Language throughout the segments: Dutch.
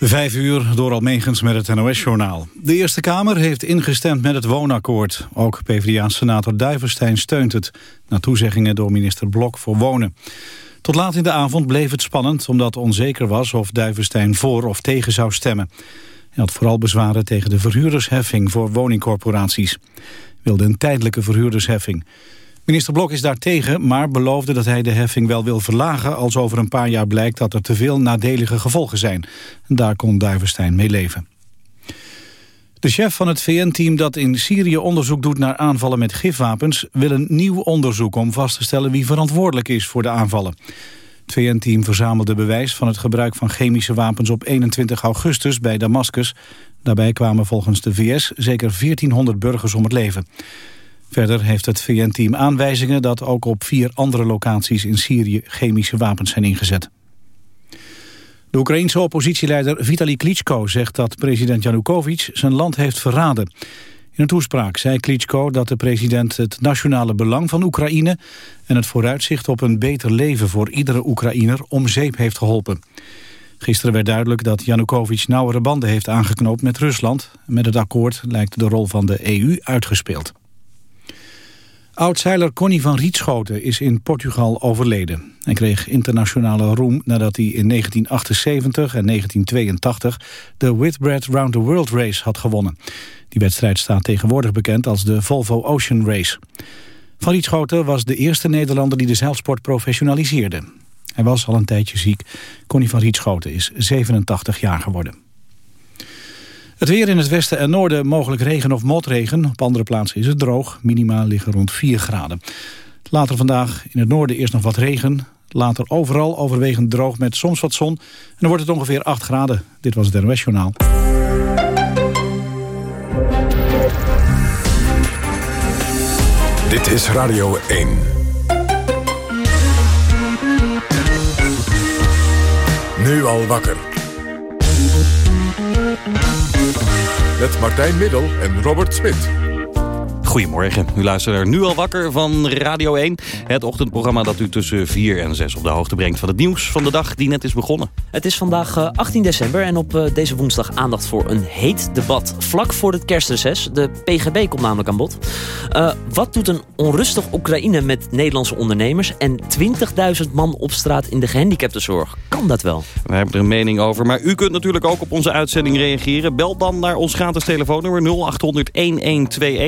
Vijf uur door Almegens met het NOS-journaal. De Eerste Kamer heeft ingestemd met het woonakkoord. Ook PvdA-senator Duivenstein steunt het... na toezeggingen door minister Blok voor Wonen. Tot laat in de avond bleef het spannend... omdat onzeker was of Duivenstein voor of tegen zou stemmen. Hij had vooral bezwaren tegen de verhuurdersheffing voor woningcorporaties. wilde een tijdelijke verhuurdersheffing. Minister Blok is daartegen, maar beloofde dat hij de heffing wel wil verlagen... als over een paar jaar blijkt dat er te veel nadelige gevolgen zijn. Daar kon Duivenstein mee leven. De chef van het VN-team dat in Syrië onderzoek doet naar aanvallen met gifwapens... wil een nieuw onderzoek om vast te stellen wie verantwoordelijk is voor de aanvallen. Het VN-team verzamelde bewijs van het gebruik van chemische wapens op 21 augustus bij Damascus. Daarbij kwamen volgens de VS zeker 1400 burgers om het leven. Verder heeft het VN-team aanwijzingen dat ook op vier andere locaties in Syrië chemische wapens zijn ingezet. De Oekraïense oppositieleider Vitali Klitschko zegt dat president Janukovic zijn land heeft verraden. In een toespraak zei Klitschko dat de president het nationale belang van Oekraïne en het vooruitzicht op een beter leven voor iedere Oekraïner om zeep heeft geholpen. Gisteren werd duidelijk dat Janukovic nauwere banden heeft aangeknoopt met Rusland. Met het akkoord lijkt de rol van de EU uitgespeeld. Oudzeiler Conny van Rietschoten is in Portugal overleden. Hij kreeg internationale roem nadat hij in 1978 en 1982 de Whitbread Round the World Race had gewonnen. Die wedstrijd staat tegenwoordig bekend als de Volvo Ocean Race. Van Rietschoten was de eerste Nederlander die de zeilsport professionaliseerde. Hij was al een tijdje ziek. Conny van Rietschoten is 87 jaar geworden. Het weer in het westen en noorden mogelijk regen of motregen. Op andere plaatsen is het droog. Minimaal liggen rond 4 graden. Later vandaag in het noorden eerst nog wat regen. Later overal overwegend droog met soms wat zon. En dan wordt het ongeveer 8 graden. Dit was het NOS Journaal. Dit is Radio 1. Nu al wakker. Met Martijn Middel en Robert Smit. Goedemorgen, u luistert er nu al wakker van Radio 1. Het ochtendprogramma dat u tussen 4 en 6 op de hoogte brengt... van het nieuws van de dag die net is begonnen. Het is vandaag 18 eh, december en op eh, deze woensdag aandacht voor een heet debat. Vlak voor het kerstreces. De PGB komt namelijk aan bod. Uh, wat doet een onrustig Oekraïne met Nederlandse ondernemers... en 20.000 man op straat in de gehandicaptenzorg? Kan dat wel? We hebben er een mening over. Maar u kunt natuurlijk ook op onze uitzending reageren. Bel dan naar ons gratis telefoonnummer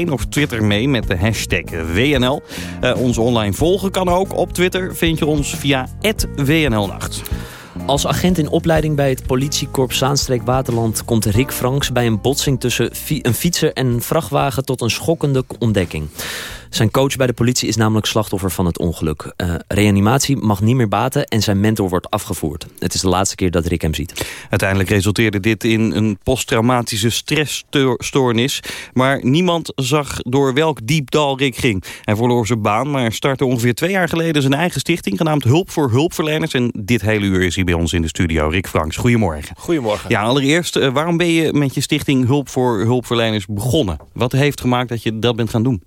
0800-1121 of Twitter mee met de hashtag WNL. Uh, ons online volgen kan ook. Op Twitter vind je ons via WNLnacht. Als agent in opleiding bij het politiekorps Zaanstreek Waterland... komt Rick Franks bij een botsing tussen een fietser en een vrachtwagen... tot een schokkende ontdekking. Zijn coach bij de politie is namelijk slachtoffer van het ongeluk. Uh, reanimatie mag niet meer baten en zijn mentor wordt afgevoerd. Het is de laatste keer dat Rick hem ziet. Uiteindelijk resulteerde dit in een posttraumatische stressstoornis. Maar niemand zag door welk diep dal Rick ging. Hij verloor zijn baan, maar startte ongeveer twee jaar geleden... zijn eigen stichting, genaamd Hulp voor Hulpverleners. En dit hele uur is hij bij ons in de studio. Rick Franks, goedemorgen. Goedemorgen. Ja, allereerst, uh, waarom ben je met je stichting Hulp voor Hulpverleners begonnen? Wat heeft gemaakt dat je dat bent gaan doen?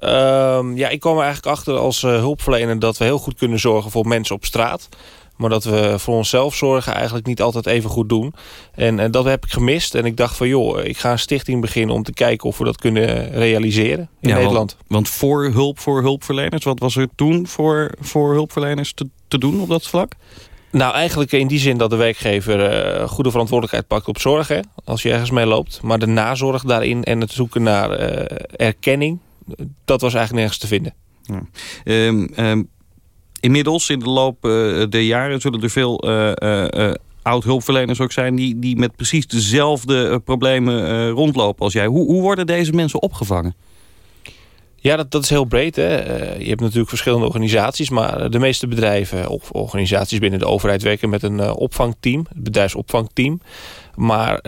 Um, ja, ik kwam er eigenlijk achter als uh, hulpverlener dat we heel goed kunnen zorgen voor mensen op straat. Maar dat we voor onszelf zorgen eigenlijk niet altijd even goed doen. En, en dat heb ik gemist. En ik dacht van joh, ik ga een stichting beginnen om te kijken of we dat kunnen realiseren in ja, Nederland. Want, want, voor hulp voor hulpverleners, wat was er toen voor, voor hulpverleners te, te doen op dat vlak? Nou, eigenlijk in die zin dat de werkgever uh, goede verantwoordelijkheid pakt op zorgen. Als je ergens mee loopt. Maar de nazorg daarin en het zoeken naar uh, erkenning dat was eigenlijk nergens te vinden. Um, um, inmiddels, in de loop uh, der jaren, zullen er veel uh, uh, oud-hulpverleners ook zijn... Die, die met precies dezelfde problemen rondlopen als jij. Hoe, hoe worden deze mensen opgevangen? Ja, dat, dat is heel breed. Hè. je hebt natuurlijk verschillende organisaties... maar de meeste bedrijven of organisaties binnen de overheid... werken met een opvangteam, het bedrijfsopvangteam... Maar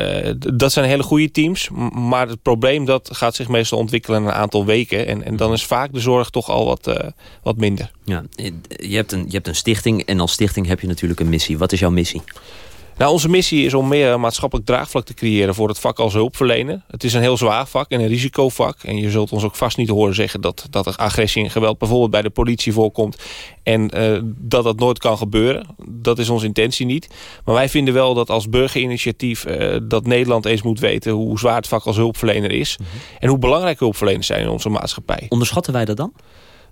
dat zijn hele goede teams. Maar het probleem dat gaat zich meestal ontwikkelen in een aantal weken. En, en dan is vaak de zorg toch al wat, wat minder. Ja, je, hebt een, je hebt een stichting en als stichting heb je natuurlijk een missie. Wat is jouw missie? Nou, onze missie is om meer maatschappelijk draagvlak te creëren voor het vak als hulpverlener. Het is een heel zwaar vak en een risicovak. En je zult ons ook vast niet horen zeggen dat, dat er agressie en geweld bijvoorbeeld bij de politie voorkomt. En uh, dat dat nooit kan gebeuren. Dat is onze intentie niet. Maar wij vinden wel dat als burgerinitiatief uh, dat Nederland eens moet weten hoe zwaar het vak als hulpverlener is. Mm -hmm. En hoe belangrijk hulpverleners zijn in onze maatschappij. Onderschatten wij dat dan?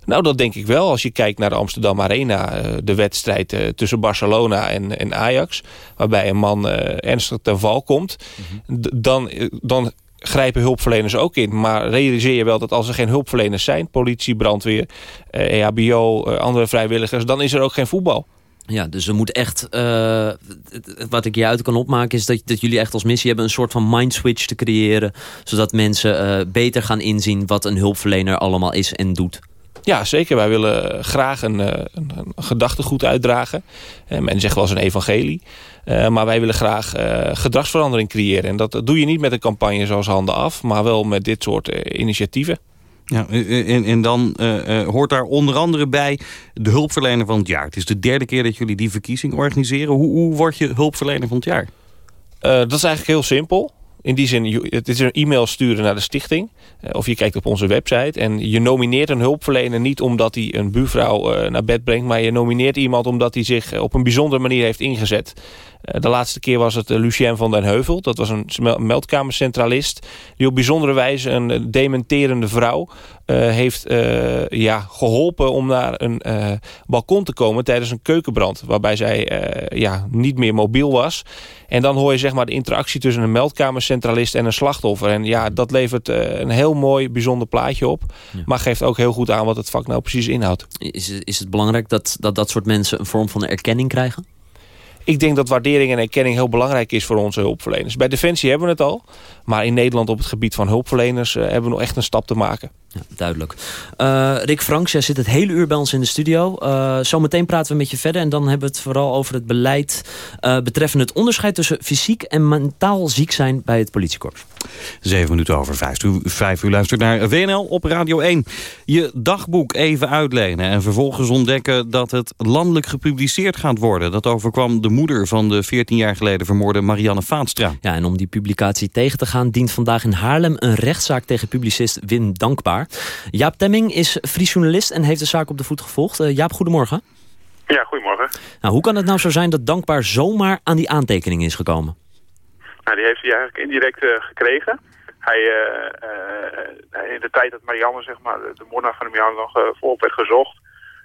Nou, dat denk ik wel. Als je kijkt naar de Amsterdam Arena, de wedstrijd tussen Barcelona en, en Ajax... waarbij een man ernstig ten val komt, mm -hmm. dan, dan grijpen hulpverleners ook in. Maar realiseer je wel dat als er geen hulpverleners zijn... politie, brandweer, eh, EHBO, eh, andere vrijwilligers... dan is er ook geen voetbal. Ja, dus er moet echt, uh, wat ik hieruit kan opmaken... is dat, dat jullie echt als missie hebben een soort van mindswitch te creëren... zodat mensen uh, beter gaan inzien wat een hulpverlener allemaal is en doet. Ja, zeker. Wij willen graag een, een, een gedachtegoed uitdragen. Uh, men zegt wel eens een evangelie. Uh, maar wij willen graag uh, gedragsverandering creëren. En dat doe je niet met een campagne zoals Handen Af... maar wel met dit soort initiatieven. Ja, en, en dan hoort daar onder andere bij de hulpverlener van het jaar. Het is de derde keer dat jullie die verkiezing organiseren. Hoe, hoe word je hulpverlener van het jaar? dat is eigenlijk heel simpel in die zin, het is een e-mail sturen naar de stichting. Of je kijkt op onze website. En je nomineert een hulpverlener niet omdat hij een buurvrouw naar bed brengt. Maar je nomineert iemand omdat hij zich op een bijzondere manier heeft ingezet. De laatste keer was het Lucien van den Heuvel. Dat was een meldkamercentralist. Die op bijzondere wijze een dementerende vrouw uh, heeft uh, ja, geholpen om naar een uh, balkon te komen tijdens een keukenbrand. Waarbij zij ja, niet meer mobiel was. En dan hoor je zeg maar, de interactie tussen een meldkamercentralist en een slachtoffer. En ja, dat levert een heel mooi, bijzonder plaatje op. Ja. Maar geeft ook heel goed aan wat het vak nou precies inhoudt. Is, is het belangrijk dat, dat dat soort mensen een vorm van erkenning krijgen? Ik denk dat waardering en erkenning heel belangrijk is voor onze hulpverleners. Bij Defensie hebben we het al. Maar in Nederland op het gebied van hulpverleners uh, hebben we nog echt een stap te maken. Ja, duidelijk. Uh, Rick Franks, jij zit het hele uur bij ons in de studio. Uh, zometeen praten we met je verder. En dan hebben we het vooral over het beleid betreffende het onderscheid tussen fysiek en mentaal ziek zijn bij het politiekorps. Zeven minuten over vijf. U, vijf uur luistert naar WNL op Radio 1. Je dagboek even uitlenen en vervolgens ontdekken dat het landelijk gepubliceerd gaat worden. Dat overkwam de moeder van de 14 jaar geleden vermoorde Marianne Vaatstra. Ja, en om die publicatie tegen te gaan dient vandaag in Haarlem een rechtszaak tegen publicist Wim Dankbaar. Jaap Temming is Fries journalist en heeft de zaak op de voet gevolgd. Uh, Jaap, goedemorgen. Ja, goedemorgen. Nou, hoe kan het nou zo zijn dat Dankbaar zomaar aan die aantekening is gekomen? Nou, die heeft hij eigenlijk indirect uh, gekregen. Hij, uh, in de tijd dat Marianne, zeg maar, de moordenaar van Marianne nog volop werd gezocht,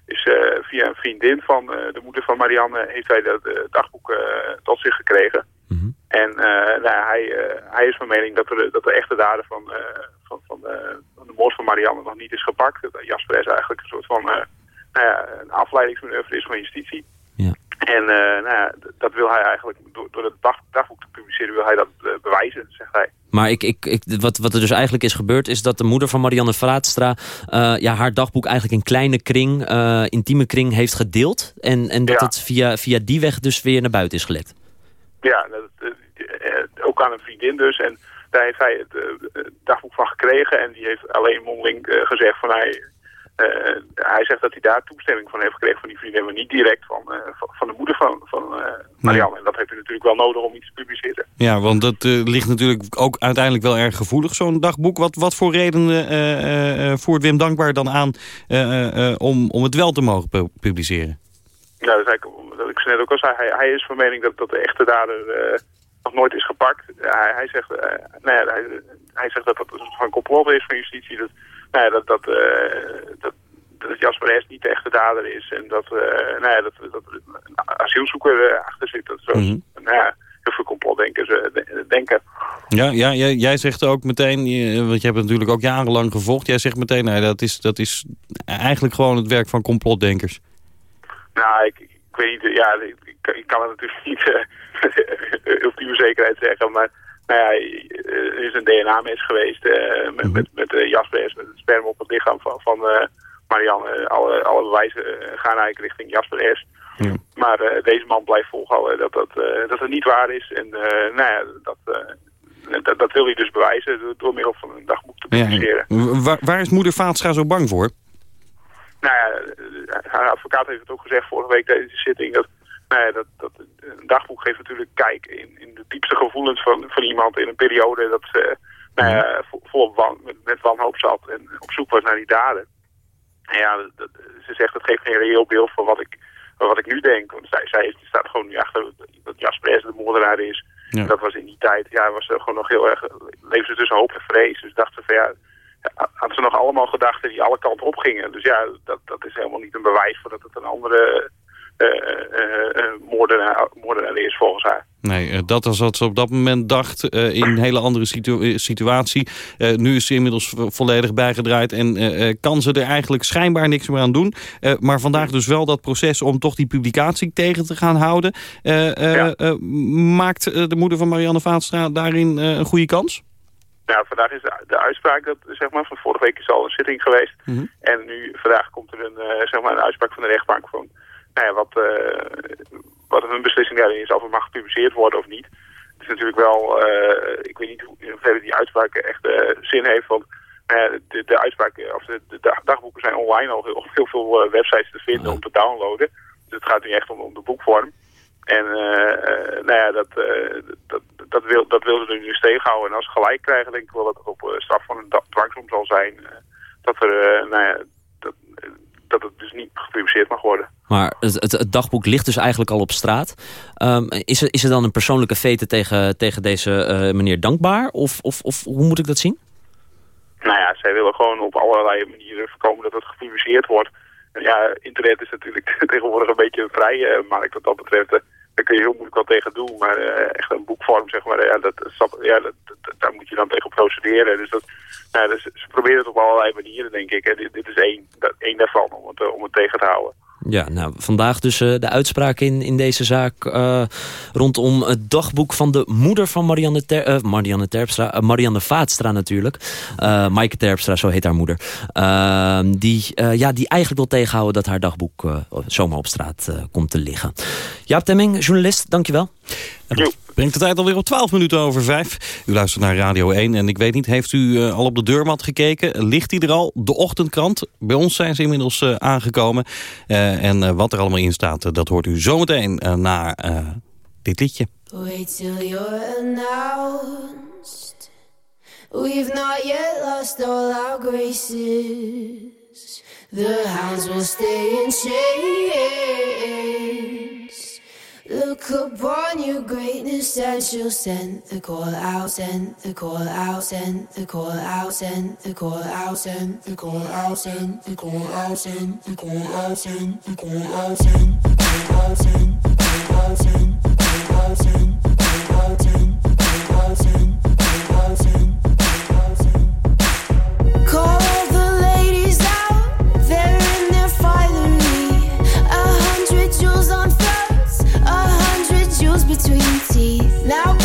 is via een vriendin van de moeder van Marianne, heeft hij dat dagboek tot zich gekregen. Mm -hmm. En nou, hij, hij is van mening dat, er, dat de echte dader van, van, van, van, de moord van Marianne nog niet is gepakt. Dat Jasper is eigenlijk een soort van nou ja, een afleidingsmanoeuvre is van justitie. Ja. En nou ja, dat wil hij eigenlijk, door, door het dag, dagboek te publiceren, wil hij dat bewijzen, zegt hij. Maar ik, ik, ik, wat, wat er dus eigenlijk is gebeurd, is dat de moeder van Marianne Vraatstra uh, ja, haar dagboek eigenlijk in kleine kring, intieme kring heeft gedeeld. En, en dat Ja. het via, via die weg dus weer naar buiten is gelekt. Ja, dat, ook aan een vriendin dus. En daar heeft hij het dagboek van gekregen. En die heeft alleen mondeling gezegd van hij... Uh, hij zegt dat hij daar toestemming van heeft gekregen van die vriendin, maar niet direct van, uh, van, de moeder van, van uh, Marianne. Nee. En dat heeft hij natuurlijk wel nodig om iets te publiceren. Ja, want dat ligt natuurlijk ook uiteindelijk wel erg gevoelig, zo'n dagboek. Wat, wat voor redenen voert Wim Dankbaar dan aan om, om het wel te mogen pu publiceren? Ja, dat is eigenlijk, dat ik net ook al zei, hij, hij is van mening dat, dat de echte dader nog nooit is gepakt. hij, hij, zegt, nou ja, hij, hij zegt dat dat een van complot is van justitie. Dat, nou ja, dat, dat, dat, dat Jasper S. niet de echte dader is. En dat, uh, nou ja, dat, dat er een asielzoeker achter zit. Dat zo, mm -hmm. nou ja, heel veel complotdenkers denken. Ja, ja jij, jij zegt ook meteen, want je hebt het natuurlijk ook jarenlang gevolgd. Jij zegt meteen, nou, dat, is, dat is eigenlijk gewoon het werk van complotdenkers. Nou, ik, ik weet niet, ja, ik, ik kan het natuurlijk niet ultieme zekerheid zeggen, maar nou ja, er is een DNA-mens geweest uh, met, mm -hmm. met, met uh, Jasper S. met het sperma op het lichaam van, van uh, Marianne. Alle, alle bewijzen gaan eigenlijk richting Jasper S. Mm. Maar deze man blijft volhouden dat, dat, dat het niet waar is. En nou ja, dat, dat, dat, wil hij dus bewijzen door, door middel van een dagboek te publiceren. Ja, waar, waar, is moeder Vaatscha zo bang voor? Nou ja, haar advocaat heeft het ook gezegd vorige week tijdens de zitting... dat nou dat, dat, een dagboek geeft natuurlijk kijk in, in de diepste gevoelens van, van iemand in een periode dat ze nou ja, volop wan, met, wanhoop zat en op zoek was naar die daden. En ja, dat, ze zegt dat geeft geen reëel beeld van wat ik, wat ik nu denk. Want zij, zij staat gewoon nu achter dat Jasper S. de moordenaar is. Ja. Dat was in die tijd, ja, was er gewoon nog heel erg, leefde ze tussen hoop en vrees. Dus dachten van ja, hadden ze nog allemaal gedachten die alle kanten op gingen. Dus ja, dat, dat is helemaal niet een bewijs voor dat het een andere uh, moordenaar, moordenaar is volgens haar. Nee, dat was wat ze op dat moment dacht in een hele andere situatie. nu is ze inmiddels volledig bijgedraaid en kan ze er eigenlijk schijnbaar niks meer aan doen. maar vandaag dus wel dat proces om toch die publicatie tegen te gaan houden. maakt de moeder van Marianne Vaatstra daarin een goede kans? Nou, vandaag is de, uitspraak, dat, zeg maar, van vorige week is al een zitting geweest. Mhm. En nu, vandaag komt er een, zeg maar, een uitspraak van de rechtbank van nou ja, wat, uh, wat hun beslissing daarin is, of het mag gepubliceerd worden of niet. Het is natuurlijk wel, uh, ik weet niet hoe in hoeverre die uitspraak echt zin heeft, want de, de uitspraak, of de, de, dagboeken zijn online al heel, heel veel websites te vinden om te downloaden. Dus het gaat nu echt om, om de boekvorm. En nou ja, dat, dat, dat, wil, dat wil ze nu steeds houden. En als ze gelijk krijgen, denk ik wel dat het op straf van een dwangsom zal zijn. dat er, nou ja, dat, dat het dus niet gepubliceerd mag worden. Maar het, het, dagboek ligt dus eigenlijk al op straat. Um, is, er, is er dan een persoonlijke vete tegen, tegen deze uh, meneer dankbaar? Of, of, of hoe moet ik dat zien? Nou ja, zij willen gewoon op allerlei manieren voorkomen dat het gepubliceerd wordt. En ja, internet is natuurlijk tegenwoordig een beetje een vrije markt wat dat betreft. Uh, daar kun je heel moeilijk wat tegen doen. Maar echt een boekvorm, zeg maar, ja, dat, ja, dat, daar moet je dan tegen procederen. Dus, dat, nou, dus ze proberen het op allerlei manieren, denk ik. Dit, dit, is één, één daarvan om het, om het tegen te houden. Ja, nou, vandaag dus uh, de uitspraak in, in deze zaak uh, rondom het dagboek van de moeder van Marianne, Ter, uh, Marianne Terpstra, Marianne Vaatstra natuurlijk. Maaike Terpstra, zo heet haar moeder. Die, ja, die eigenlijk wil tegenhouden dat haar dagboek zomaar op straat komt te liggen. Jaap Temming, journalist, dankjewel. Dat brengt de tijd alweer op 12 minuten over 5. U luistert naar Radio 1 en ik weet niet, heeft u uh, al op de deurmat gekeken? Ligt die er al? De ochtendkrant. Bij ons zijn ze inmiddels uh, aangekomen. Uh, en wat er allemaal in staat, dat hoort u zometeen na dit liedje. Wait till you're announced We've not yet lost all our graces The hounds will stay in chains Look upon your greatness and she'll send the call out, send the call out, send the call out, send the call out, send the call out, send the call out, send the call out, send the call out, send the call out, send the call out, send the call out, send the call out, send the call out, send the call out, send Now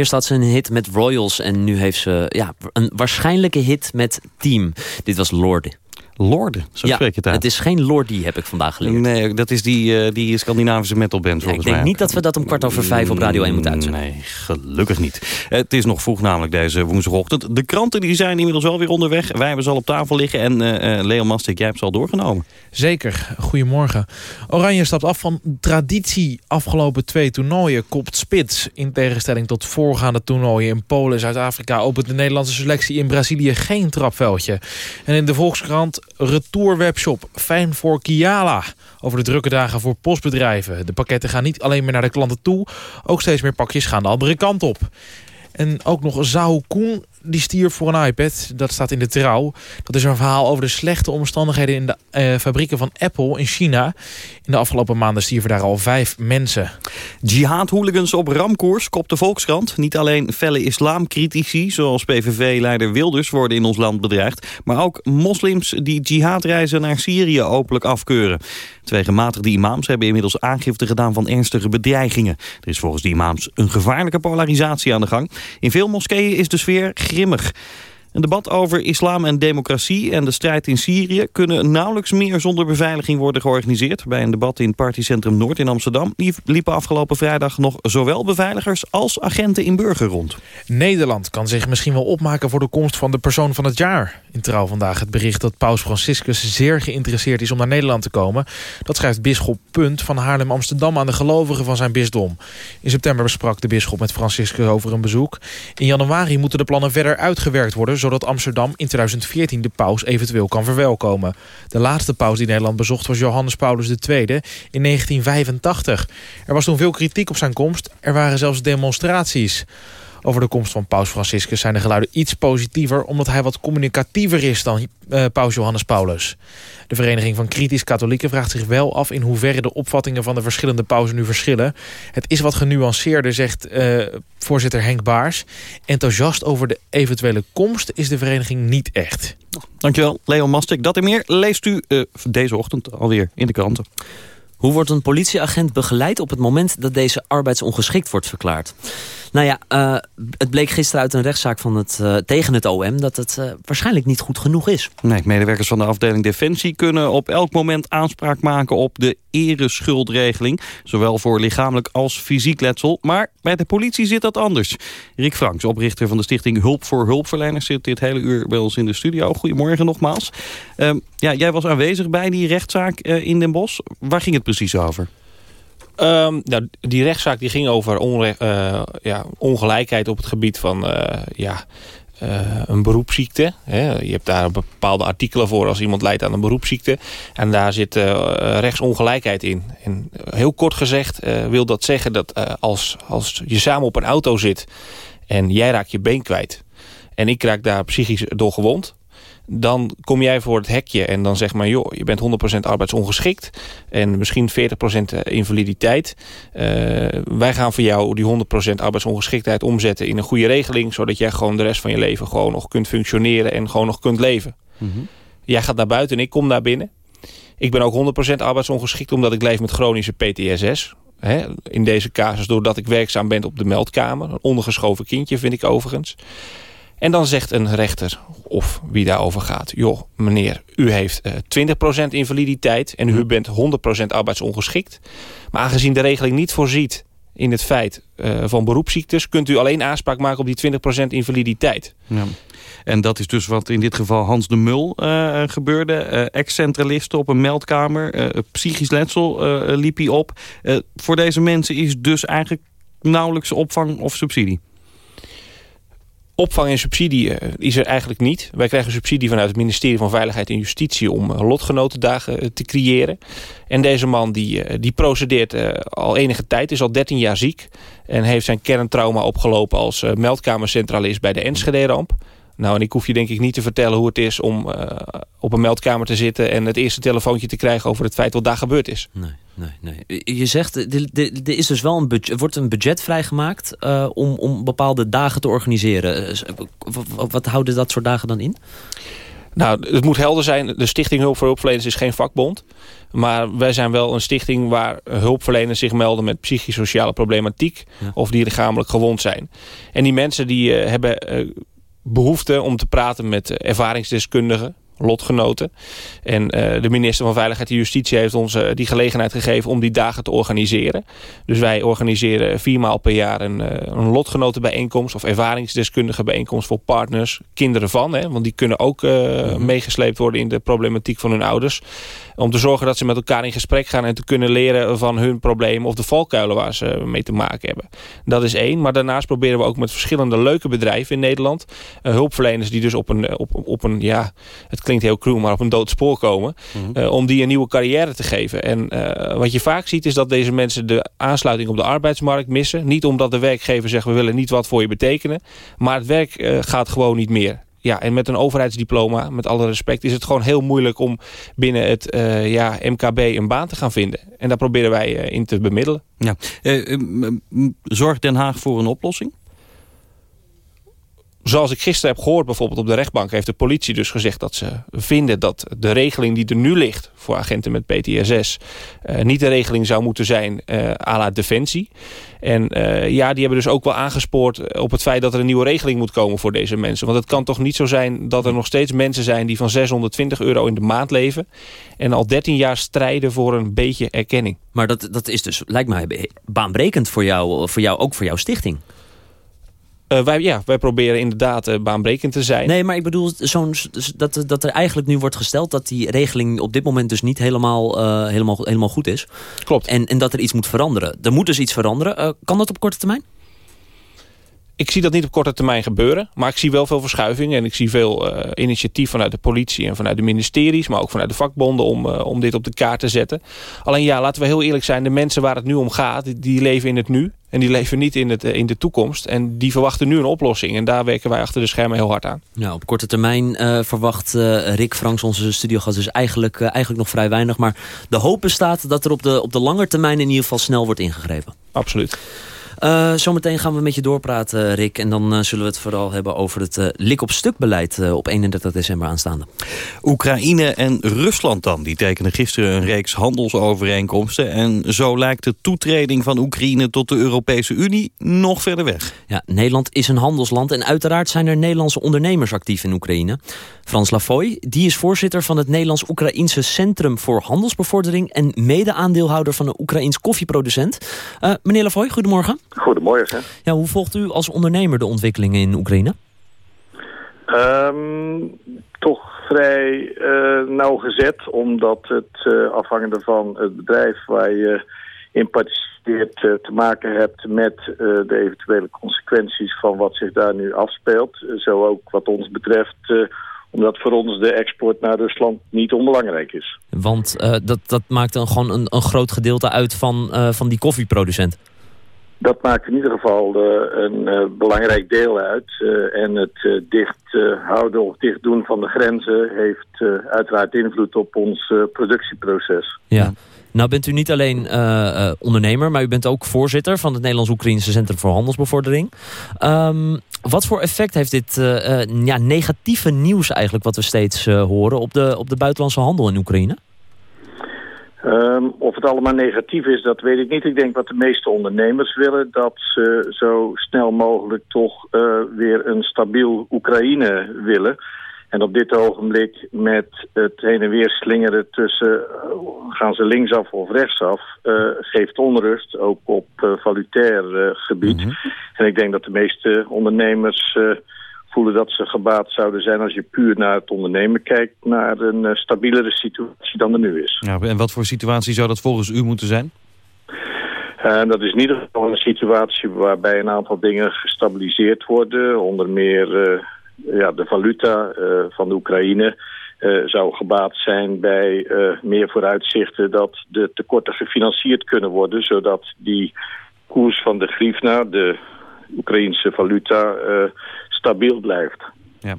Eerst had ze een hit met Royals en nu heeft ze ja, een waarschijnlijke hit met Team. Dit was Lorde. Lorde, zo ja, spreek je het uit. Het is geen Lordi, heb ik vandaag geleerd. Nee, dat is die, uh, die Scandinavische metalband volgens mij. Ik denk niet dat we dat om kwart over vijf op Radio 1 moeten uitzenden. Nee, gelukkig niet. Het is nog vroeg namelijk deze woensdagochtend. De kranten die zijn inmiddels alweer onderweg. Wij hebben ze al op tafel liggen. En uh, Leon Mastik, jij hebt ze al doorgenomen. Zeker. Goedemorgen. Oranje stapt af van traditie. Afgelopen twee toernooien kopt spits. In tegenstelling tot voorgaande toernooien in Polen en Zuid-Afrika... opent de Nederlandse selectie in Brazilië geen trapveldje. En in de Volkskrant retourwebshop Fijn voor Kiala. Over de drukke dagen voor postbedrijven. De pakketten gaan niet alleen meer naar de klanten toe. Ook steeds meer pakjes gaan de andere kant op. En ook nog Zhao Koen, die stierf voor een iPad. Dat staat in de trouw. Dat is een verhaal over de slechte omstandigheden in de uh, fabrieken van Apple in China. In de afgelopen maanden stierven daar al vijf mensen. Jihad-hooligans op ramkoers, kopt de Volkskrant. Niet alleen felle islamcritici, zoals PVV-leider Wilders, worden in ons land bedreigd. Maar ook moslims die jihadreizen naar Syrië openlijk afkeuren. Twee gematigde imams hebben inmiddels aangifte gedaan van ernstige bedreigingen. Er is volgens die imams een gevaarlijke polarisatie aan de gang. In veel moskeeën is de sfeer grimmig. Een debat over islam en democratie en de strijd in Syrië... kunnen nauwelijks meer zonder beveiliging worden georganiseerd. Bij een debat in Partycentrum Noord in Amsterdam... liepen afgelopen vrijdag nog zowel beveiligers als agenten in burger rond. Nederland kan zich misschien wel opmaken voor de komst van de persoon van het jaar. In Trouw vandaag het bericht dat paus Franciscus zeer geïnteresseerd is om naar Nederland te komen. Dat schrijft bisschop Punt van Haarlem-Amsterdam aan de gelovigen van zijn bisdom. In september besprak de bisschop met Franciscus over een bezoek. In januari moeten de plannen verder uitgewerkt worden zodat Amsterdam in 2014 de paus eventueel kan verwelkomen. De laatste paus die Nederland bezocht was Johannes Paulus II in 1985. Er was toen veel kritiek op zijn komst. Er waren zelfs demonstraties. Over de komst van paus Franciscus zijn de geluiden iets positiever... omdat hij wat communicatiever is dan uh, paus Johannes Paulus. De Vereniging van Kritisch Katholieken vraagt zich wel af... in hoeverre de opvattingen van de verschillende pausen nu verschillen. Het is wat genuanceerder, zegt uh, voorzitter Henk Baars. Enthousiast over de eventuele komst is de vereniging niet echt. Dankjewel, Leon Mastik. Dat en meer leest u uh, deze ochtend alweer in de kranten. Hoe wordt een politieagent begeleid op het moment dat deze arbeidsongeschikt wordt verklaard? Nou ja, uh, het bleek gisteren uit een rechtszaak van het, uh, tegen het OM... dat het uh, waarschijnlijk niet goed genoeg is. Nee, medewerkers van de afdeling Defensie kunnen op elk moment aanspraak maken... op de ereschuldregeling, zowel voor lichamelijk als fysiek letsel. Maar bij de politie zit dat anders. Rick Franks, oprichter van de stichting Hulp voor Hulpverleners... zit dit hele uur bij ons in de studio. Goedemorgen nogmaals. Uh, ja, jij was aanwezig bij die rechtszaak in Den Bosch. Waar ging het precies over? Um, nou, die rechtszaak die ging over uh, ja, ongelijkheid op het gebied van uh, ja, uh, een beroepsziekte. Hè. Je hebt daar bepaalde artikelen voor als iemand lijdt aan een beroepsziekte. En daar zit rechtsongelijkheid in. En heel kort gezegd wil dat zeggen dat als, als je samen op een auto zit... en jij raakt je been kwijt... en ik raak daar psychisch door gewond dan kom jij voor het hekje en dan zeg maar... joh, je bent 100% arbeidsongeschikt en misschien 40% invaliditeit. Uh, wij gaan voor jou die 100% arbeidsongeschiktheid omzetten in een goede regeling... zodat jij gewoon de rest van je leven gewoon nog kunt functioneren en gewoon nog kunt leven. Mm -hmm. Jij gaat naar buiten en ik kom naar binnen. Ik ben ook 100% arbeidsongeschikt omdat ik leef met chronische PTSS. In deze casus doordat ik werkzaam ben op de meldkamer. Een ondergeschoven kindje vind ik overigens. En dan zegt een rechter, of wie daarover gaat... joh, meneer, u heeft uh, 20% invaliditeit... en u bent 100% arbeidsongeschikt. Maar aangezien de regeling niet voorziet in het feit uh, van beroepsziektes... kunt u alleen aanspraak maken op die 20% invaliditeit. Ja. En dat is dus wat in dit geval Hans de Mul uh, gebeurde. Uh, Ex-centralisten op een meldkamer. psychisch letsel liep hij op. voor deze mensen is dus eigenlijk nauwelijks opvang of subsidie Opvang en subsidie is er eigenlijk niet. Wij krijgen subsidie vanuit het ministerie van Veiligheid en Justitie... om lotgenotendagen te creëren. En deze man die, die procedeert al enige tijd, is al 13 jaar ziek... en heeft zijn kerntrauma opgelopen als meldkamercentralist bij de Enschede-ramp. Nou, en ik hoef je denk ik niet te vertellen hoe het is om uh, op een meldkamer te zitten... en het eerste telefoontje te krijgen over het feit wat daar gebeurd is. Nee, nee, nee. Je zegt, er is dus wel een budget, wordt een budget vrijgemaakt uh, om, om bepaalde dagen te organiseren. Eh, wat, wat houden dat soort dagen dan in? Nou, het moet helder zijn. De Stichting Hulp voor Hulpverleners is geen vakbond. Maar wij zijn wel een stichting waar hulpverleners zich melden met psychosociale problematiek. Of die lichamelijk gewond zijn. En die mensen die uh, hebben behoefte om te praten met ervaringsdeskundigen lotgenoten. En uh, de minister van Veiligheid en Justitie heeft ons uh, die gelegenheid gegeven om die dagen te organiseren. Dus wij organiseren viermaal per jaar een, uh, een lotgenotenbijeenkomst of ervaringsdeskundige bijeenkomst voor partners, kinderen van. Hè, want die kunnen ook mm meegesleept worden in de problematiek van hun ouders. Om te zorgen dat ze met elkaar in gesprek gaan en te kunnen leren van hun problemen of de valkuilen waar ze mee te maken hebben. Dat is één. Maar daarnaast proberen we ook met verschillende leuke bedrijven in Nederland. hulpverleners die dus op een, op, op een ja, het klinkt heel cruel, maar op een dood spoor komen. Mhm. Eh, om die een nieuwe carrière te geven. En uh, wat je vaak ziet is dat deze mensen de aansluiting op de arbeidsmarkt missen. Niet omdat de werkgever zegt we willen niet wat voor je betekenen. Maar het werk uh, gaat gewoon niet meer. Ja, en met een overheidsdiploma, met alle respect, is het gewoon heel moeilijk om binnen het ja, MKB een baan te gaan vinden. En daar proberen wij in te bemiddelen. Ja. zorgt Den Haag voor een oplossing? Zoals ik gisteren heb gehoord bijvoorbeeld op de rechtbank... heeft de politie dus gezegd dat ze vinden dat de regeling die er nu ligt... voor agenten met PTSS uh, niet de regeling zou moeten zijn uh, à la Defensie. En uh, ja, die hebben dus ook wel aangespoord op het feit dat er een nieuwe regeling moet komen voor deze mensen. Want het kan toch niet zo zijn dat er nog steeds mensen zijn die van 620 euro in de maand leven... en al 13 jaar strijden voor een beetje erkenning. Maar dat, dat is dus, lijkt mij, baanbrekend voor jou, voor jou ook voor jouw stichting. Uh, wij, ja, wij proberen inderdaad uh, baanbrekend te zijn. Nee, maar ik bedoel zo'n dat, dat er eigenlijk nu wordt gesteld... dat die regeling op dit moment dus niet helemaal, uh, helemaal, helemaal goed is. Klopt. En, en dat er iets moet veranderen. Er moet dus iets veranderen. kan dat op korte termijn? Ik zie dat niet op korte termijn gebeuren. Maar ik zie wel veel verschuivingen. En ik zie veel uh, initiatief vanuit de politie en vanuit de ministeries. Maar ook vanuit de vakbonden om, uh, om dit op de kaart te zetten. Alleen ja, laten we heel eerlijk zijn. De mensen waar het nu om gaat, die, die leven in het nu. En die leven niet in, het, in de toekomst. En die verwachten nu een oplossing. En daar werken wij achter de schermen heel hard aan. Nou, op korte termijn uh, verwacht uh, Rick Franks, onze studiogast, dus eigenlijk, uh, eigenlijk nog vrij weinig. Maar de hoop bestaat dat er op de, op de lange termijn in ieder geval snel wordt ingegrepen. Absoluut. Uh, zometeen gaan we met je doorpraten, Rick. En dan uh, zullen we het vooral hebben over het uh, lik-op-stuk-beleid op 31 december aanstaande. Oekraïne en Rusland dan. Die tekenen gisteren een reeks handelsovereenkomsten. En zo lijkt de toetreding van Oekraïne tot de Europese Unie nog verder weg. Ja, Nederland is een handelsland en uiteraard zijn er Nederlandse ondernemers actief in Oekraïne. Frans Lafoy, die is voorzitter van het Nederlands-Oekraïnse Centrum voor Handelsbevordering... en mede-aandeelhouder van een Oekraïns koffieproducent. meneer Lafoy, goedemorgen. Goedemorgen. Ja, hoe volgt u als ondernemer de ontwikkelingen in Oekraïne? Um, toch vrij uh, nauwgezet, omdat het uh, afhangende van het bedrijf waar je in participeert uh, te maken hebt met de eventuele consequenties van wat zich daar nu afspeelt. zo ook wat ons betreft omdat voor ons de export naar Rusland niet onbelangrijk is. Want dat, dat maakt dan gewoon een, een groot gedeelte uit van, van die koffieproducent? Dat maakt in ieder geval uh, een uh, belangrijk deel uit. Uh, en het dicht houden of dicht doen van de grenzen heeft uiteraard invloed op ons productieproces. Ja. Nou bent u niet alleen ondernemer, maar u bent ook voorzitter van het Nederlands-Oekraïnse Centrum voor Handelsbevordering. Um, wat voor effect heeft dit ja, negatieve nieuws eigenlijk wat we steeds horen op de, op de buitenlandse handel in Oekraïne? Um, of het allemaal negatief is, dat weet ik niet. Ik denk wat de meeste ondernemers willen... dat ze zo snel mogelijk toch uh, weer een stabiel Oekraïne willen. En op dit ogenblik met het heen en weer slingeren tussen... Uh, gaan ze linksaf of rechtsaf, uh, geeft onrust, ook op valutair gebied. Mm -hmm. En ik denk dat de meeste ondernemers voelen dat ze gebaat zouden zijn als je puur naar het ondernemen kijkt... naar een uh, stabielere situatie dan er nu is. Ja, en wat voor situatie zou dat volgens u moeten zijn? Uh, dat is in ieder geval een situatie waarbij een aantal dingen gestabiliseerd worden. Onder meer uh, ja, de valuta uh, van de Oekraïne zou gebaat zijn bij meer vooruitzichten dat de tekorten gefinancierd kunnen worden. Zodat die koers van de grivna, de Oekraïnse valuta, stabiel blijft. Ja.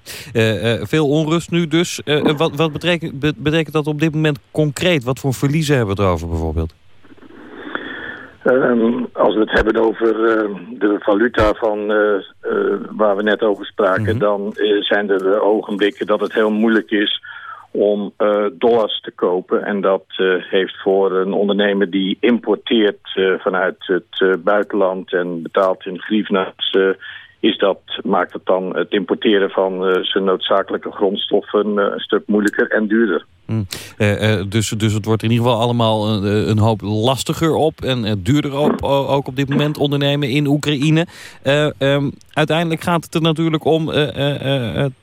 veel onrust nu dus. wat wat betekent, betekent dat op dit moment concreet? Wat voor verliezen hebben we het over bijvoorbeeld? Um, als we het hebben over de valuta van waar we net over spraken... Mm -hmm. dan zijn er ogenblikken dat het heel moeilijk is om dollars te kopen. En dat heeft voor een ondernemer die importeert vanuit het buitenland... en betaalt in grivna's is dat, maakt het dan het importeren van uh, zijn noodzakelijke grondstoffen uh, een stuk moeilijker en duurder. Mm. Uh, dus, dus het wordt in ieder geval allemaal een, een hoop lastiger op en duurder op, ook op dit moment ondernemen in Oekraïne. Um, uiteindelijk gaat het er natuurlijk om,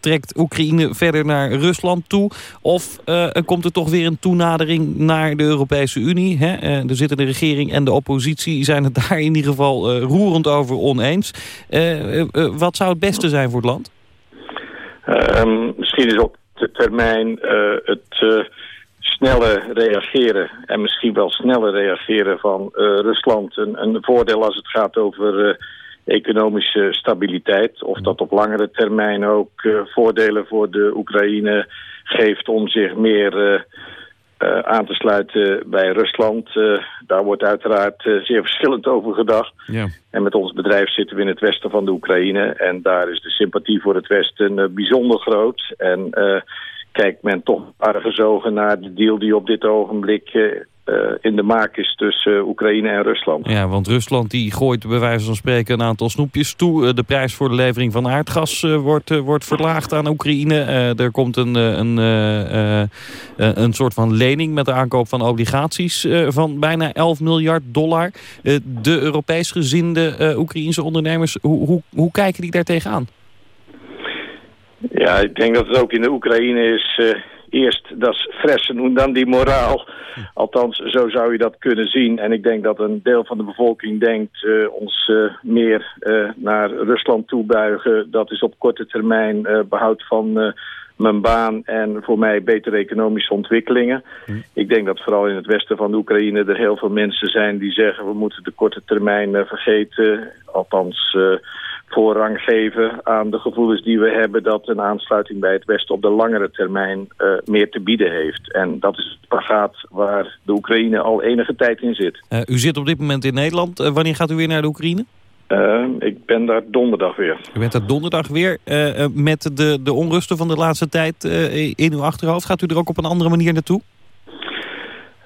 trekt Oekraïne verder naar Rusland toe? Of komt er toch weer een toenadering naar de Europese Unie? Hè? de zittende regering en de oppositie zijn het daar in ieder geval roerend over oneens. wat zou het beste zijn voor het land? Um, misschien is op de termijn uh, het uh, snelle reageren en misschien wel sneller reageren van uh, Rusland een, een, voordeel als het gaat over economische stabiliteit. Of dat op langere termijn ook voordelen voor de Oekraïne geeft om zich meer aan te sluiten bij Rusland. Uh, daar wordt uiteraard uh, zeer verschillend over gedacht. Ja. En met ons bedrijf zitten we in het westen van de Oekraïne. En daar is de sympathie voor het westen bijzonder groot. En kijkt men toch argezogen naar de deal die op dit ogenblik uh, in de maak is tussen Oekraïne en Rusland. Ja, want Rusland die gooit bij wijze van spreken een aantal snoepjes toe. Uh, de prijs voor de levering van aardgas wordt, wordt verlaagd aan Oekraïne. er komt een, een, een soort van lening met de aankoop van obligaties van bijna 11 miljard dollar. de Europees gezinde Oekraïense ondernemers, hoe, hoe, hoe kijken die daar tegenaan? Ja, ik denk dat het ook in de Oekraïne is eerst dat fressen en dan die moraal. Althans, zo zou je dat kunnen zien. En ik denk dat een deel van de bevolking denkt uh, ons uh, meer uh, naar Rusland toebuigen. Dat is op korte termijn behoud van mijn baan en voor mij betere economische ontwikkelingen. Ik denk dat vooral in het westen van de Oekraïne er heel veel mensen zijn die zeggen... we moeten de korte termijn vergeten. Althans voorrang geven aan de gevoelens die we hebben... dat een aansluiting bij het Westen op de langere termijn uh, meer te bieden heeft. En dat is het spagaat waar de Oekraïne al enige tijd in zit. Uh, u zit op dit moment in Nederland. Uh, wanneer gaat u weer naar de Oekraïne? ik ben daar donderdag weer. U bent daar donderdag weer. met de, de onrusten van de laatste tijd in uw achterhoofd... gaat u er ook op een andere manier naartoe?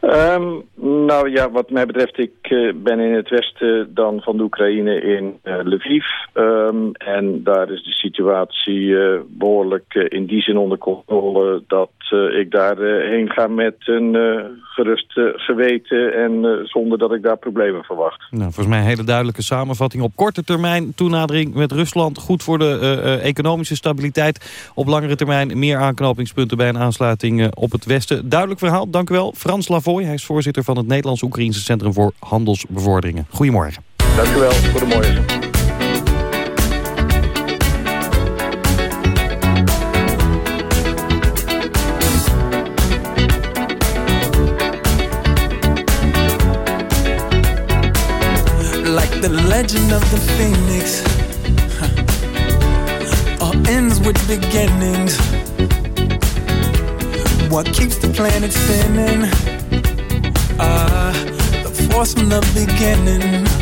Um, nou ja, wat mij betreft, ik uh, ben in het westen dan van de Oekraïne in uh, Lviv. Um, en daar is de situatie uh, behoorlijk in die zin onder controle dat ik daarheen ga met een gerust geweten en zonder dat ik daar problemen verwacht. Nou, volgens mij een hele duidelijke samenvatting. Op korte termijn toenadering met Rusland, goed voor de economische stabiliteit. Op langere termijn meer aanknopingspunten bij een aansluiting op het westen. Duidelijk verhaal, dank u wel. Frans Hij is voorzitter van het Nederlands-Oekraïnse Centrum voor Handelsbevorderingen. Goedemorgen. Dank u wel. Goedemorgen. Like the legend of the phoenix huh. All ends with beginnings What keeps the planet spinning uh, the force from the beginning.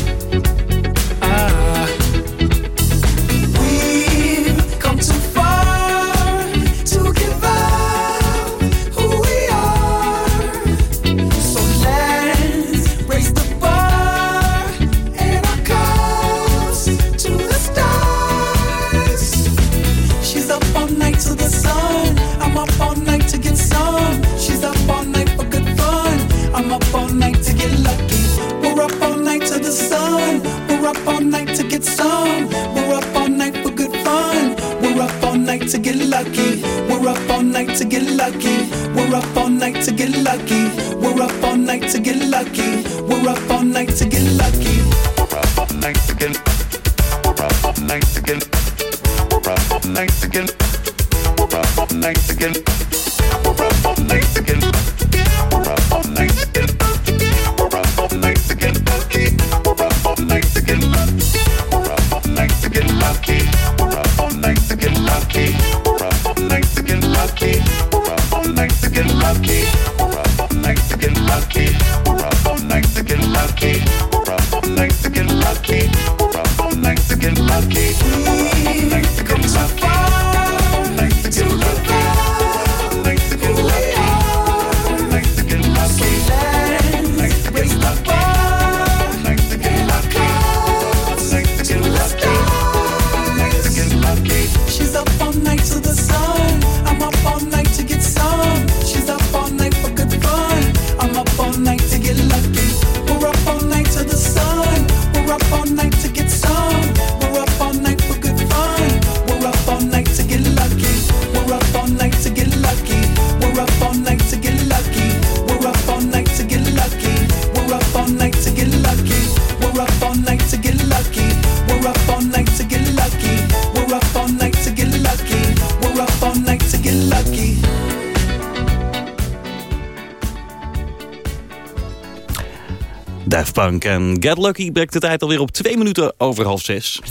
Daft Punk en Get Lucky brengt de tijd alweer op twee minuten over half zes.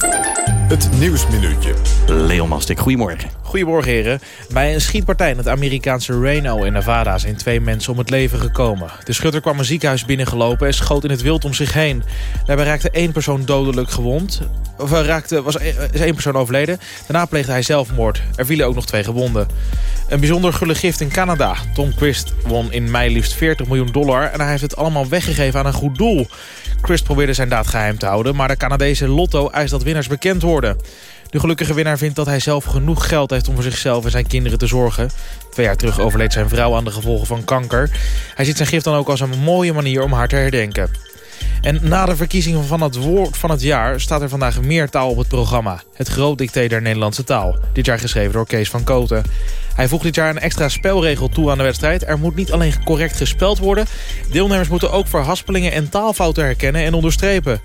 Het Nieuwsminuutje. Leon Mastik, goedemorgen. Goedemorgen heren. Bij een schietpartij in het Amerikaanse Reno in Nevada zijn twee mensen om het leven gekomen. De schutter kwam een ziekenhuis binnengelopen en schoot in het wild om zich heen. Daarbij raakte één persoon dodelijk gewond. Of er raakte, was, is één persoon overleden. Daarna pleegde hij zelfmoord. Er vielen ook nog twee gewonden. Een bijzonder gulle gift in Canada. Tom Christ won in mei liefst 40 miljoen dollar... en hij heeft het allemaal weggegeven aan een goed doel. Christ probeerde zijn daad geheim te houden... maar de Canadese Lotto eist dat winnaars bekend worden. De gelukkige winnaar vindt dat hij zelf genoeg geld heeft... om voor zichzelf en zijn kinderen te zorgen. Twee jaar terug overleed zijn vrouw aan de gevolgen van kanker. Hij ziet zijn gift dan ook als een mooie manier om haar te herdenken. En na de verkiezingen van het woord van het jaar staat er vandaag meer taal op het programma. Het groot dicté der Nederlandse taal. Dit jaar geschreven door Kees van Koten. Hij voegt dit jaar een extra spelregel toe aan de wedstrijd. Er moet niet alleen correct gespeld worden. Deelnemers moeten ook verhaspelingen en taalfouten herkennen en onderstrepen.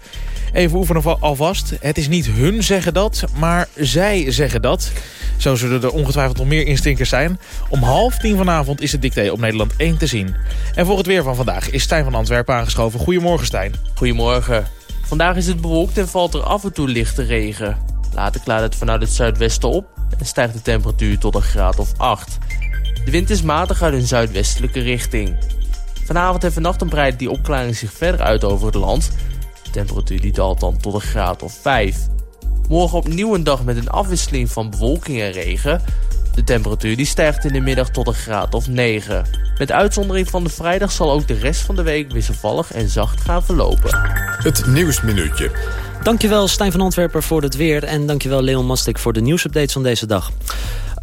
Even oefenen alvast. Het is niet hun zeggen dat, maar zij zeggen dat. Zo zullen er ongetwijfeld nog meer instinkers zijn. Om half tien vanavond is het dicté op Nederland 1 te zien. En voor het weer van vandaag is Stijn van Antwerpen aangeschoven. Goedemorgen Stijn. Goedemorgen. Vandaag is het bewolkt en valt er af en toe lichte regen. Later klaart het vanuit het zuidwesten op en stijgt de temperatuur tot een graad of 8. De wind is matig uit een zuidwestelijke richting. Vanavond en vannacht breidt die opklaring zich verder uit over het land. Temperatuur die daalt dan tot een graad of 5. Morgen opnieuw een dag met een afwisseling van bewolking en regen. De temperatuur die stijgt in de middag tot een graad of 9. Met uitzondering van de vrijdag zal ook de rest van de week wisselvallig en zacht gaan verlopen. Het Nieuwsminuutje. Dankjewel Stijn van Antwerpen voor het weer. En dankjewel Leon Mastik voor de nieuwsupdates van deze dag.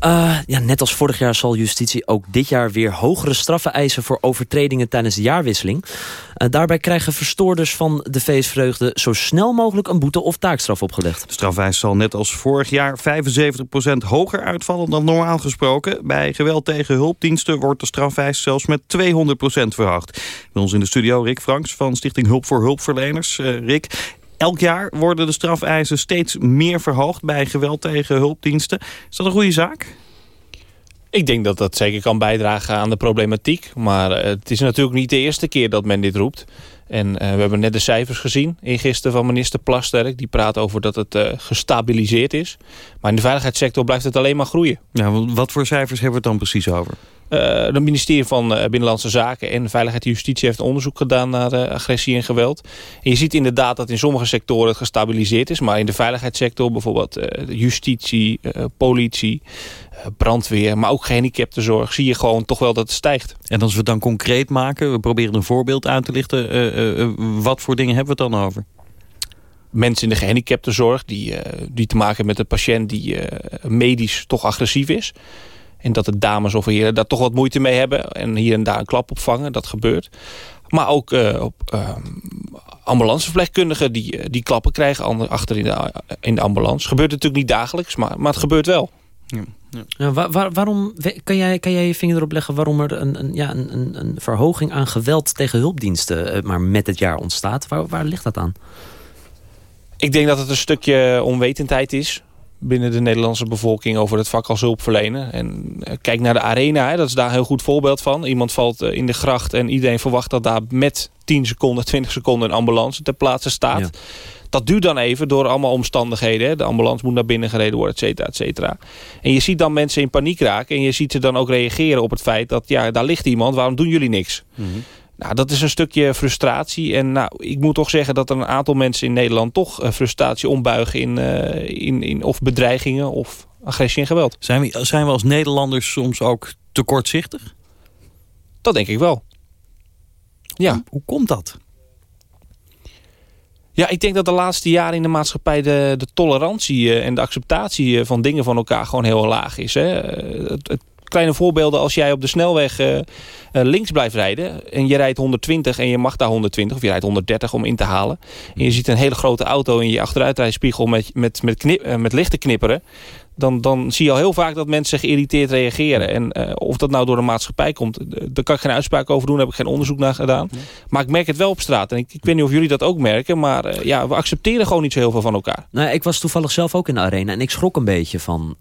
Uh, ja, net als vorig jaar zal justitie ook dit jaar weer hogere straffen eisen... voor overtredingen tijdens de jaarwisseling. Uh, daarbij krijgen verstoorders van de feestvreugde... zo snel mogelijk een boete of taakstraf opgelegd. De strafeis zal net als vorig jaar 75% hoger uitvallen dan normaal gesproken. Bij geweld tegen hulpdiensten wordt de strafeis zelfs met 200% verhoogd. Bij ons in de studio Rick Franks van Stichting Hulp voor Hulpverleners. Uh, Rick, Elk jaar worden de strafeisen steeds meer verhoogd bij geweld tegen hulpdiensten. Is dat een goede zaak? Ik denk dat dat zeker kan bijdragen aan de problematiek. Maar het is natuurlijk niet de eerste keer dat men dit roept. En eh, we hebben net de cijfers gezien, gisteren van minister Plasterk. Die praat over dat het eh, gestabiliseerd is. Maar in de veiligheidssector blijft het alleen maar groeien. Ja, wat voor cijfers hebben we het dan precies over? Eh, het ministerie van Binnenlandse Zaken en Veiligheid en Justitie heeft onderzoek gedaan naar agressie en geweld. En je ziet inderdaad dat in sommige sectoren het gestabiliseerd is. Maar in de veiligheidssector, bijvoorbeeld justitie, politie, brandweer, maar ook gehandicaptenzorg, zie je gewoon toch wel dat het stijgt. En als we het dan concreet maken, we proberen een voorbeeld uit te lichten. eh, eh, eh, wat voor dingen hebben we het dan over? Mensen in de gehandicaptenzorg die, die te maken hebben met een patiënt die medisch toch agressief is. En dat de dames of heren daar toch wat moeite mee hebben. En hier en daar een klap opvangen, dat gebeurt. Maar ook eh, op ehm, ambulanceverpleegkundigen die, die klappen krijgen achter in de, in de ambulance. Gebeurt natuurlijk niet dagelijks, maar, maar het gebeurt wel. Ja, waar- waar- waarom, kan, jij, kan jij je vinger erop leggen waarom er een, een, ja, een, een, een verhoging aan geweld tegen hulpdiensten eh, maar met het jaar ontstaat? Waar, waar ligt dat aan? Ik denk dat het een stukje onwetendheid is binnen de Nederlandse bevolking over het vak als hulpverlener. En eh, kijk naar de arena, hè, dat is daar een heel goed voorbeeld van. Iemand valt eh, in de gracht en iedereen verwacht dat daar met 10 seconden, 20 seconden een ambulance ter plaatse staat. Ja. Dat duurt dan even door allemaal omstandigheden. Hè. De ambulance moet naar binnen gereden worden, et cetera, et cetera. En je ziet dan mensen in paniek raken. En je ziet ze dan ook reageren op het feit dat, ja, daar ligt iemand. Waarom doen jullie niks? Nou, dat is een stukje frustratie. En nou, ik moet toch zeggen dat er een aantal mensen in Nederland... toch eh, frustratie ombuigen in, eh, in, in of bedreigingen of agressie en geweld. Zijn we, zijn we als Nederlanders soms ook te kortzichtig? Dat denk ik wel. Ja. Hoe, hoe komt dat? Ja, ik denk dat de laatste jaren in de maatschappij de, de tolerantie eh, en de acceptatie eh, van dingen van elkaar gewoon heel laag is. Hè? Eh, Het, kleine voorbeelden, als jij op de snelweg links blijft rijden en je rijdt 120 en je mag daar 120 of je rijdt 130 om in te halen. En je ziet een hele grote auto in je achteruitrijspiegel met, met, met, knip, met knipperen. Dan, dan zie je al heel vaak dat mensen geïrriteerd reageren. En eh, of dat nou door de maatschappij komt, eh, daar kan ik geen uitspraak over doen. Daar heb ik geen onderzoek naar gedaan. Maar ik merk het wel op straat. En ik, ik weet niet of jullie dat ook merken. Maar eh, ja, we accepteren gewoon niet zo heel veel van elkaar. Nou, ik was toevallig zelf ook in de arena en ik schrok een beetje van,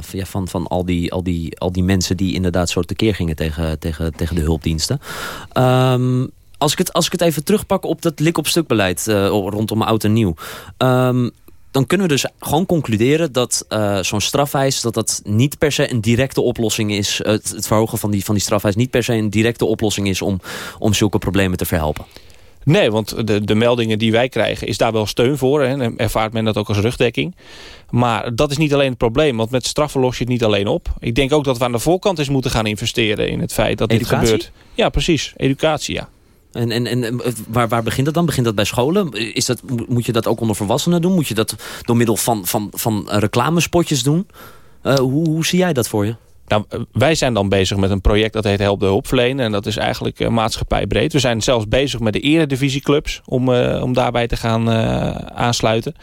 van, ja, van, van al, die, al, die, al die mensen die inderdaad zo tekeer gingen tegen, tegen, tegen de hulpdiensten. Ehm, als, ik het, als ik het even terugpak op dat lik-op-stuk beleid rondom oud en nieuw. Ehm, dan kunnen we dus gewoon concluderen dat eh, zo'n strafeis... dat dat niet per se een directe oplossing is. Het, het verhogen van die, van die strafeis niet per se een directe oplossing is... om, om zulke problemen te verhelpen. Nee, want de, de meldingen die wij krijgen is daar wel steun voor. Hè, en ervaart men dat ook als rugdekking. Maar dat is niet alleen het probleem. Want met straffen los je het niet alleen op. Ik denk ook dat we aan de voorkant eens moeten gaan investeren... in het feit dat Educatie? dit gebeurt. Ja, precies. Educatie, ja. En, en, en eh, waar, waar begint dat dan? Begint dat bij scholen? Is dat, mo- moet je dat ook onder volwassenen doen? Moet je dat door middel van, van, van reclamespotjes doen? Eh, hoe, hoe zie jij dat voor je? Nou, eh, wij zijn dan bezig met een project dat heet Help de Hulpverlener. En dat is eigenlijk eh, maatschappijbreed. We zijn zelfs bezig met de eredivisieclubs om, eh, om daarbij te gaan aansluiten.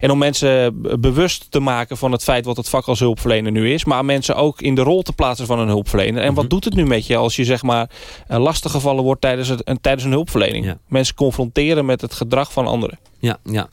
En om mensen bewust te maken van het feit wat het vak als hulpverlener nu is. Maar mensen ook in de rol te plaatsen van een hulpverlener. En wat doet het nu met je als je zeg maar eh, lastiggevallen wordt tijdens, het, een, tijdens een hulpverlening? Ja. Mensen confronteren met het gedrag van anderen. Ja, ja.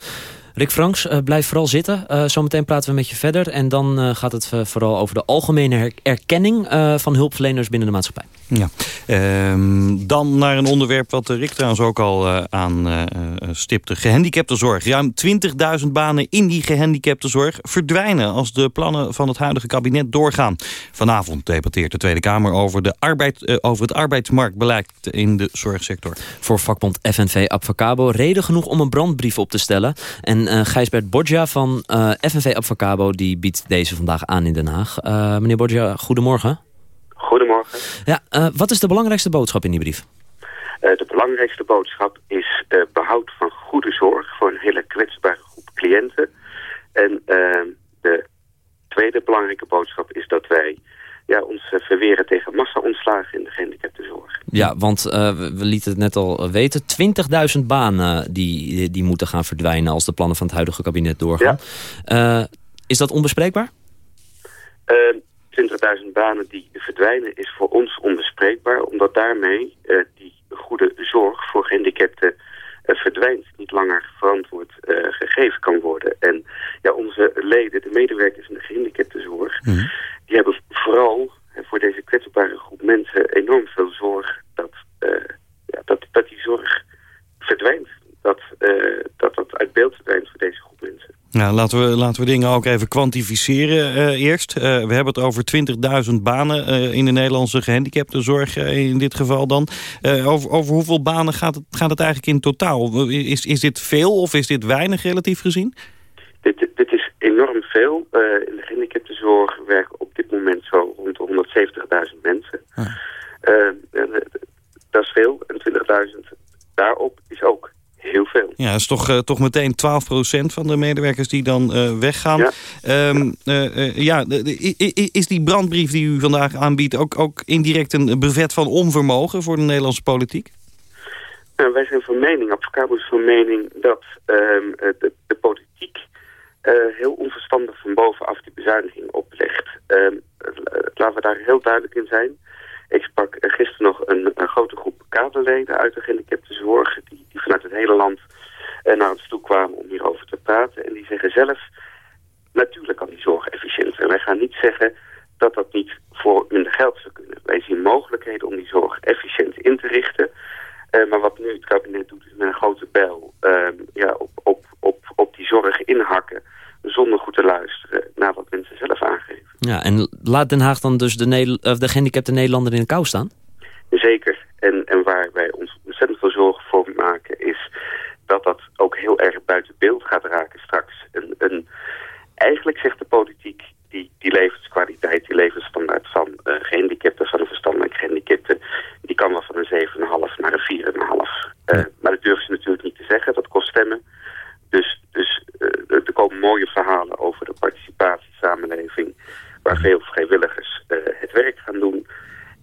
Rick Franks, eh, blijf vooral zitten. Eh, zometeen praten we met je verder. En dan eh, gaat het vooral over de algemene her- erkenning van hulpverleners binnen de maatschappij. Ja. Ehm, dan naar een onderwerp wat Rick trouwens ook al aan stipte. Gehandicaptenzorg. Ruim 20.000 banen in die gehandicaptenzorg verdwijnen... als de plannen van het huidige kabinet doorgaan. Vanavond debatteert de Tweede Kamer over, de arbeid, over het arbeidsmarktbeleid in de zorgsector. Voor vakbond FNV Abfacabo reden genoeg om een brandbrief op te stellen. En eh Gijsbert Borgia van eh, FNV Abfacabo die biedt deze vandaag aan in Den Haag. Eh, meneer Borgia, goedemorgen. Goedemorgen. Ja, wat is de belangrijkste boodschap in die brief? De belangrijkste boodschap is eh, behoud van goede zorg voor een hele kwetsbare groep cliënten. En de tweede belangrijke boodschap is dat wij ja, ons eh, verweren tegen massa-ontslagen in de gehandicaptenzorg. Ja, want eh, we, lieten het net al weten. 20.000 banen die, die moeten gaan verdwijnen als de plannen van het huidige kabinet doorgaan. Eh, is dat onbespreekbaar? Eh 20.000 banen die verdwijnen is voor ons onbespreekbaar, omdat daarmee eh, die goede zorg voor gehandicapten eh, verdwijnt, niet langer verantwoord eh, gegeven kan worden. En ja, onze leden, de medewerkers in de gehandicaptenzorg, die hebben vooral eh, voor deze kwetsbare groep mensen enorm veel zorg dat, eh, ja, dat, dat die zorg verdwijnt. Nou, laten we, laten we dingen ook even kwantificeren eh, eerst. Eh, we hebben het over 20.000 banen eh, in de Nederlandse gehandicaptenzorg in dit geval dan. over, over hoeveel banen gaat het, gaat het eigenlijk in totaal? Is, is dit veel of is dit weinig relatief gezien? Dit, dit is enorm veel. in de gehandicaptenzorg werken op dit moment zo rond de 170.000 mensen. dat is veel. En 20.000 daarop veel. Ja, dat is toch, uh, toch meteen 12% van de medewerkers die dan uh, weggaan. Ja, um, uh, ja is die brandbrief die u vandaag aanbiedt... ook, ook indirect een brevet van onvermogen voor de Nederlandse politiek? Nou, wij zijn van mening, Advocabo is van mening... dat um, de, de, politiek heel onverstandig van bovenaf die bezuiniging oplegt. Um, laten we daar heel duidelijk in zijn... Ik sprak gisteren nog een, een grote groep kaderleden uit de gehandicaptenzorg... Die, die vanuit het hele land uh, naar ons toe kwamen om hierover te praten. En die zeggen zelf, natuurlijk kan die zorg efficiënt. En wij gaan niet zeggen dat dat niet voor minder geld zou kunnen. Wij zien mogelijkheden om die zorg efficiënt in te richten... Uh, maar wat nu het kabinet doet is met een grote bijl uh, ja, op, op, op, op die zorg inhakken zonder goed te luisteren naar wat mensen zelf aangeven. Ja, en laat Den Haag dan dus de, Nederl de gehandicapte Nederlander in de kou staan? Zeker. En, en waar wij ons ontzettend veel zorgen voor maken is dat dat ook heel erg buiten beeld gaat raken straks. En, en eigenlijk zegt de politiek die, die levenskwaliteit, die levensstandaard van uh, gehandicapten, van een verstandelijk gehandicapte, die kan wel van een 7,5 naar een 4,5. Uh, maar dat durven ze natuurlijk niet te zeggen, dat kost stemmen. Dus, dus uh, er komen mooie verhalen over de participatiesamenleving... waar veel vrijwilligers uh, het werk gaan doen...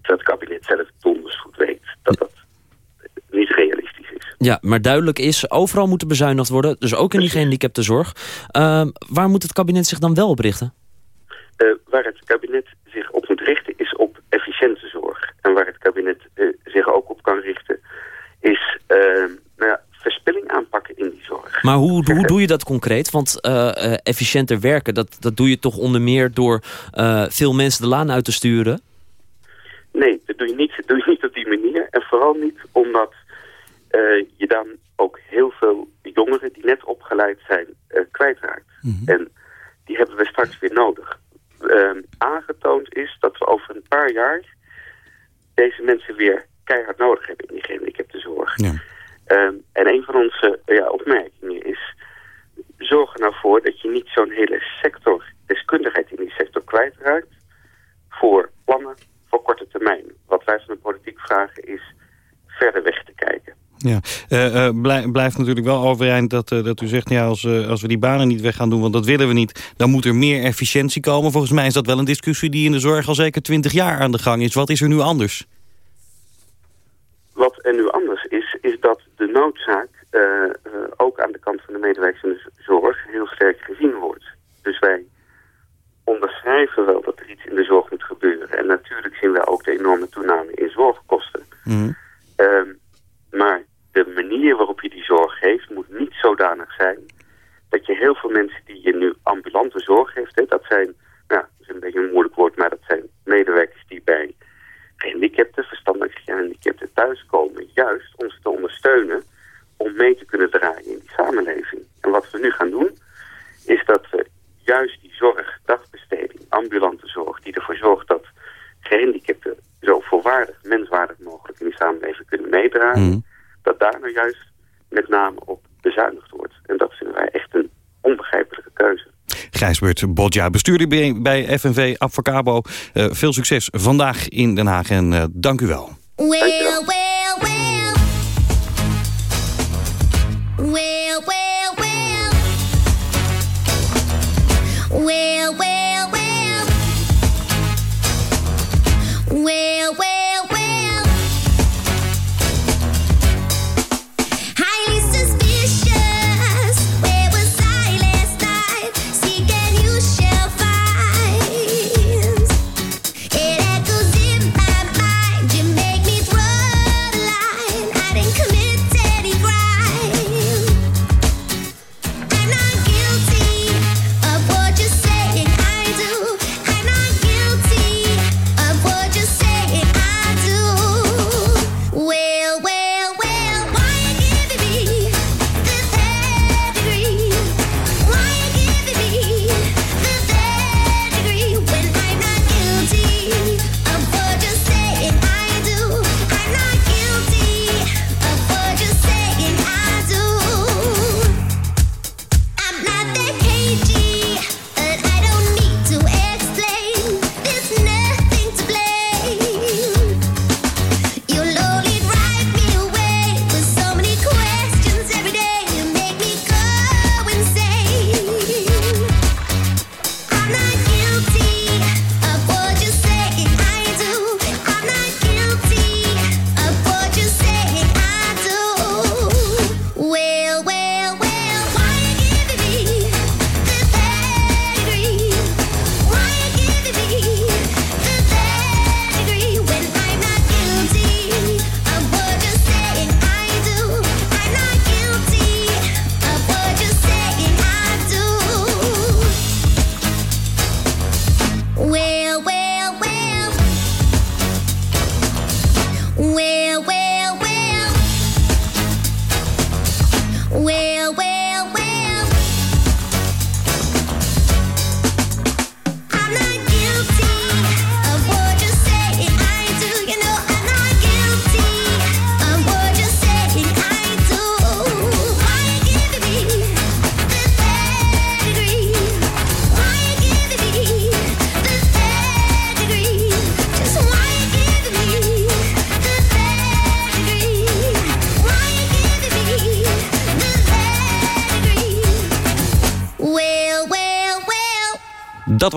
terwijl het kabinet zelf donders goed weet dat dat niet realistisch is. Ja, maar duidelijk is, overal moet er bezuinigd worden... dus ook in die gehandicaptenzorg. Uh, waar moet het kabinet zich dan wel op richten? Uh, waar het kabinet zich op moet richten is op efficiënte zorg. En waar het kabinet uh, zich ook op kan richten is nou ja, verspilling aanpakken in die zorg. Maar hoe, hoe doe je dat concreet? Want uh, efficiënter werken, dat, dat doe je toch onder meer door veel mensen de laan uit te sturen? Nee, dat doe je niet, dat doe je niet op die manier. En vooral niet omdat je dan ook heel veel jongeren die net opgeleid zijn kwijtraakt. Mm -hmm. En die hebben we straks weer nodig. Ehm, aangetoond is dat we over een paar jaar deze mensen weer keihard nodig hebben in die gehandicaptenzorg. Ja. Um, en een van onze ja, opmerkingen is... zorg er nou voor dat je niet zo'n hele sector, deskundigheid in die sector kwijtraakt... voor plannen voor korte termijn. Wat wij van de politiek vragen is verder weg te kijken. Ja, uh, uh, blijf, blijft natuurlijk wel overeind dat, uh, dat u zegt... Ja, als, als we die banen niet weg gaan doen, want dat willen we niet... dan moet er meer efficiëntie komen. Volgens mij is dat wel een discussie die in de zorg al zeker twintig jaar aan de gang is. Wat is er nu anders? Wat er nu anders is, is dat de noodzaak uh, uh, ook aan de kant van de medewerkers in de zorg heel sterk gezien wordt. Dus wij onderschrijven wel dat er iets in de zorg moet gebeuren. En natuurlijk zien wij ook de enorme toename in zorgkosten. Mm. Uh, maar Okay. Bodja, bestuurder bij FNV Advocabo. Uh, veel succes vandaag in Den Haag en uh, dank u wel.